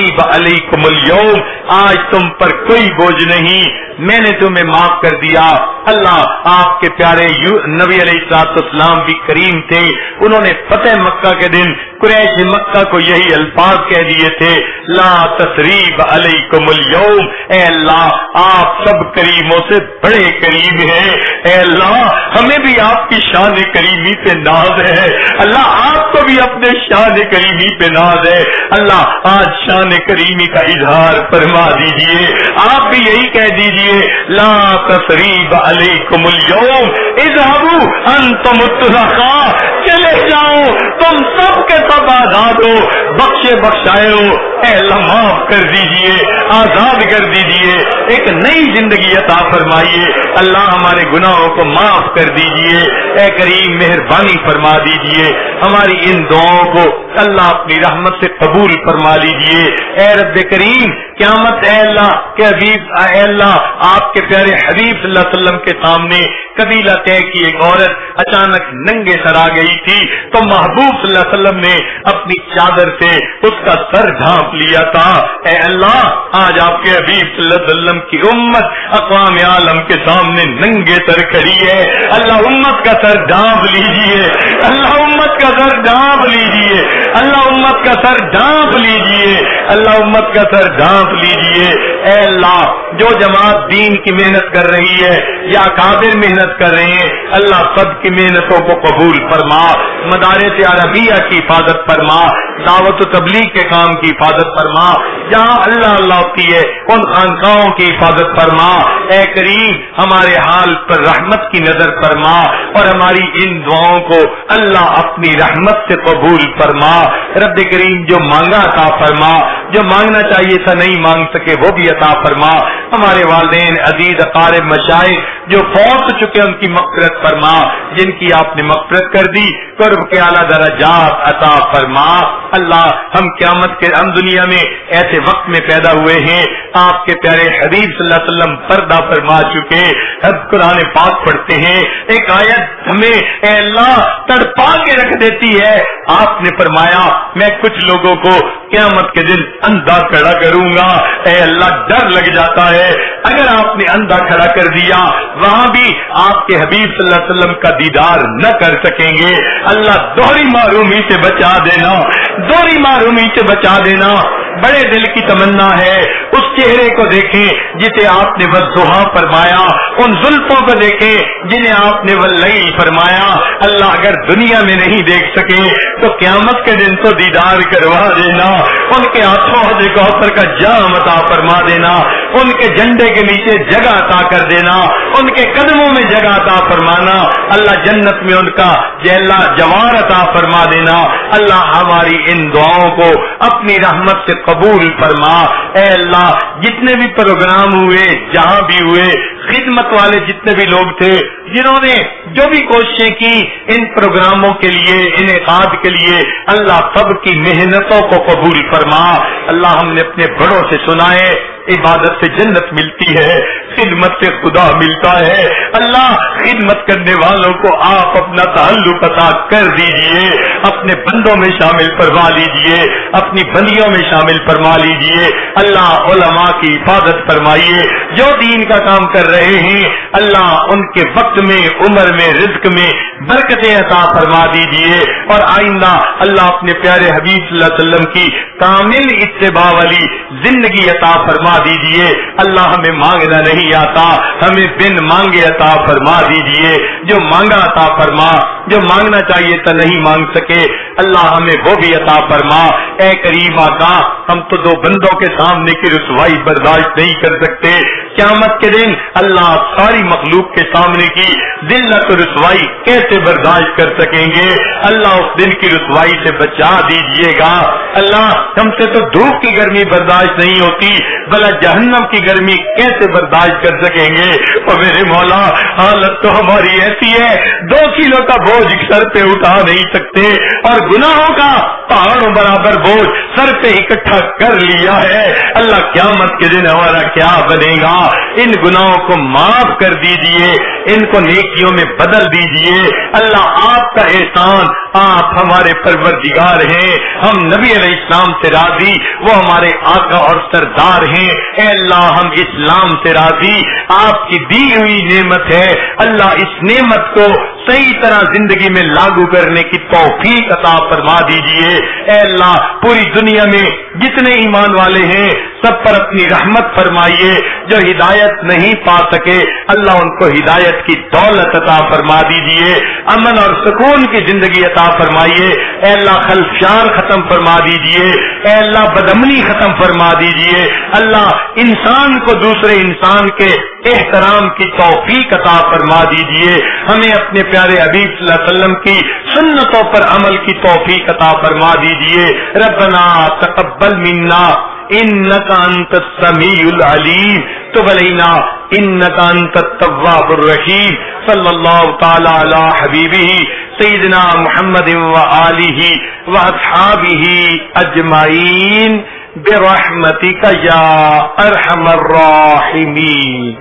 تصریب علیکم اليوم آج تم پر کوئی بوجھ نہیں میں نے تمہیں معاف کر دیا۔ اللہ آپ کے پیارے نبی علیہ السلاط اسلام بھی کریم تھے۔ انہوں نے فتح مکہ کے دن قریش مکہ کو یہی الفاظ کہہ دیے تھے۔ لا تصریب علیکم اليوم۔ اے اللہ، آپ سب کریموں سے بڑے کریم ہیں۔ اے اللہ، ہمیں بھی آپ کی شان کریمی پہ ناز ہے۔ اللہ، آپ کو بھی اپنے شان کریمی پہ ناز ہے۔ اللہ، آج شان کریمی کا اظہار فرما دیجیے۔ آپ بھی یہی کہہ دیجیے لا تصریب علیکم اليوم۔ اذهبوا، انتم الطلقاء چلے جاؤ، تم سب کے سب آزاد ہو۔ بخشے بخشائے ہو۔ اے اللہ، معاف کر دیجیے، آزاد کر دیجیے۔ ایک نئی زندگی عطا فرمائیے۔ اللہ ہمارے گناہوں کو معاف کر دیجیے۔ اے کریم، مہربانی فرما دیجیے۔ ہماری ان دعاؤں کو اللہ اپنی رحمت سے قبول فرما لیجیے۔ اے رب کریم، قیامت، اے اللہ کے حبیب اے اللہ آپ کے پیارے حبیب صلی اللہ علیہ وسلم کے سامنے قبیلہ طے کی ایک عورت اچانک ننگے سر آ گئی تھی، تو محبوب صلی اللہ علیہ وسلم نے اپنی چادر سے اس کا سر ڈھانپ لیا تھا۔ اے اللہ، آج آپ کے حبیب صلی اللہ علیہ وسلم کی امت اقوام عالم کے سامنے ننگے سر کھڑی ہے۔ اللہ امت کا سر ڈھانپ لیجیے۔ اللہ امت کا سر ڈھانپ لیجیے، اللہ امت کا سر ڈھانپ لیجیے، اللہ امت کا سر ڈھانپ لیجیے۔ اے اللہ، جو جماعت دین کی محنت کر رہی ہے یا قابل محنت کر رہے ہیں، اللہ سب کی محنتوں کو قبول فرما۔ مدارس عربیہ کی حفاظت فرما۔ دعوت و تبلیغ کے کام کی حفاظت فرما۔ جہاں اللہ اللہ کی ہے، ان خانقاہوں کی حفاظت فرما۔ اے کریم، ہمارے حال پر رحمت کی نظر فرما اور ہماری ان دعاؤں کو اللہ اپنی رحمت سے قبول فرما۔ رب کریم جو مانگا تھا فرما، جو مانگنا چاہیے تھا نہیں مانگ سکے، وہ بھی عطا فرما۔ ہمارے والدین، عزیز اقارب مشائے جو فوت چکے ان کی مقرت فرما۔ جن کی آپ نے مقرت کر دی، قرب کے اعلیٰ درجات عطا فرما۔ اللہ ہم قیامت کے ہم دنیا میں ایسے وقت میں پیدا ہوئے ہیں۔ آپ کے پیارے حبیب صلی اللہ علیہ وسلم پردہ فرما چکے۔ اب قرآن پاک پڑھتے ہیں۔ ایک آیت ہمیں اے اللہ تڑپا کے رکھ دیتی ہے۔ آپ نے فرمایا، میں کچھ لوگوں کو قیامت کے دن اندھا کھڑا کروں گا۔ اے اللہ، ڈر لگ جاتا ہے۔ اگر آپ نے اندھا کھڑا کر دیا، وہاں بھی آپ کے حبیب صلی اللہ علیہ وسلم کا دیدار نہ کر سکیں گے۔ اللہ دوہری معرومی سے بچا دینا۔ دوہری معرومی سے بچا دینا۔ بڑے دل کی تمنا ہے۔ اس چہرے کو دیکھیں جسے آپ نے بدوہا فرمایا۔ ان زلفوں کو دیکھیں جنہیں آپ نے ولئی فرمایا۔ اللہ، اگر دنیا میں نہیں دیکھ سکے تو قیامت کے دن تو دیدار کروا دینا، ان کے ہاتھوں کوثر کا جام عطا فرما دینا، ان کے جھنڈے کے نیچے جگہ عطا کر دینا، ان کے قدموں میں جگہ عطا فرمانا، اللہ جنت میں ان کا جیلا جوار عطا فرما دینا، اللہ ہماری ان دعاؤں کو اپنی رحمت سے قبول فرما۔ اے اللہ، جتنے بھی پروگرام ہوئے، جہاں بھی ہوئے، خدمت والے جتنے بھی لوگ تھے، جنہوں نے جو بھی کوششیں کی، ان پروگراموں کے لیے انعقاد کے لیے اللہ سب کی محنتوں کو قبول فرما۔ اللہ ہم نے اپنے بڑوں سے سنائے۔ عبادت سے جنت ملتی ہے، خدمت سے خدا ملتا ہے۔ اللہ خدمت کرنے والوں کو آپ اپنا تعلق عطا کر دیجیے، اپنے بندوں میں شامل فرما لیجیے، اپنی بندیوں میں شامل فرما لیجیے۔ اللہ علماء کی حفاظت فرمائیے۔ جو دین کا کام کر رہے ہیں، اللہ ان کے وقت میں، عمر میں، رزق میں برکتیں عطا فرما دیجیے۔ اور آئندہ اللہ اپنے پیارے حبیب صلی اللہ علیہ وسلم کی کامل اتباع والی زندگی عطا فرما دیجیے۔ اللہ ہمیں مانگنا نہیں آتا، ہمیں بن مانگے عطا فرما دیجیے۔ جو مانگا عطا فرما، جو مانگنا چاہیے تھا نہیں مانگ سکے۔ اللہ ہمیں وہ بھی عطا فرما۔ اے کریم آقا، ہم تو دو بندوں کے سامنے کی رسوائی برداشت نہیں کر سکتے۔ قیامت کے دن اللہ ساری مخلوق کے سامنے کی دل نہ رسوائی کیسے برداشت کر سکیں گے؟ اللہ اس دن کی رسوائی سے بچا دیجیے گا۔ اللہ، ہم سے تو دھوپ کی گرمی برداشت نہیں ہوتی، بلا جہنم کی گرمی کیسے برداشت کر سکیں گے؟ اور میرے مولا، حالت تو ہماری ایسی ہے، دو کلو کا بوجھ سر پہ اٹھا نہیں سکتے، اور گناہوں کا پہاڑوں برابر بوجھ سر پہ اکٹھا کر لیا ہے۔ اللہ، قیامت کے دن ہمارا کیا بنے گا؟ ان گناہوں کو معاف کر دیجیے، ان کو نیکیوں میں بدل دیجیے۔ اللہ آپ کا احسان، آپ ہمارے پروردگار ہیں۔ ہم نبی علیہ السلام سے راضی، وہ ہمارے آقا اور سردار ہیں۔ اے اللہ، ہم اسلام سے راضی۔ آپ کی دی ہوئی نعمت ہے۔ اللہ اس نعمت کو صحیح طرح زندگی میں لاگو کرنے کی توفیق عطا فرما دیجیے۔ اے اللہ، پوری دنیا میں جتنے ایمان والے ہیں، سب پر اپنی رحمت فرمائیے۔ جو ہدایت نہیں پا سکے، اللہ ان کو ہدایت کی دولت عطا فرما دیجیے۔ امن اور سکون کی زندگی عطا فرمائیے۔ اے اللہ خلفشان ختم فرما دیجیے۔ اے اللہ، بدمنی ختم فرما دیجیے۔ اللہ، انسان کو دوسرے انسان کے احترام کی توفیق عطا فرما دیجیے۔ ہمیں اپنے پیارے حبیب صلی اللہ علیہ وسلم کی سنتوں پر عمل کی توفیق عطا فرما دیجیے۔ ربنا تقبل منا انت السمیع العلیم۔ تو بلینا انت التواب الرحیم۔ صلی اللہ تعالی علی حبیبہ، سیدنا محمد و آلہ و اصحابہ اجمعین۔ برحمتک یا ارحم الراحمین۔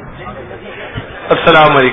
السلام علیکم۔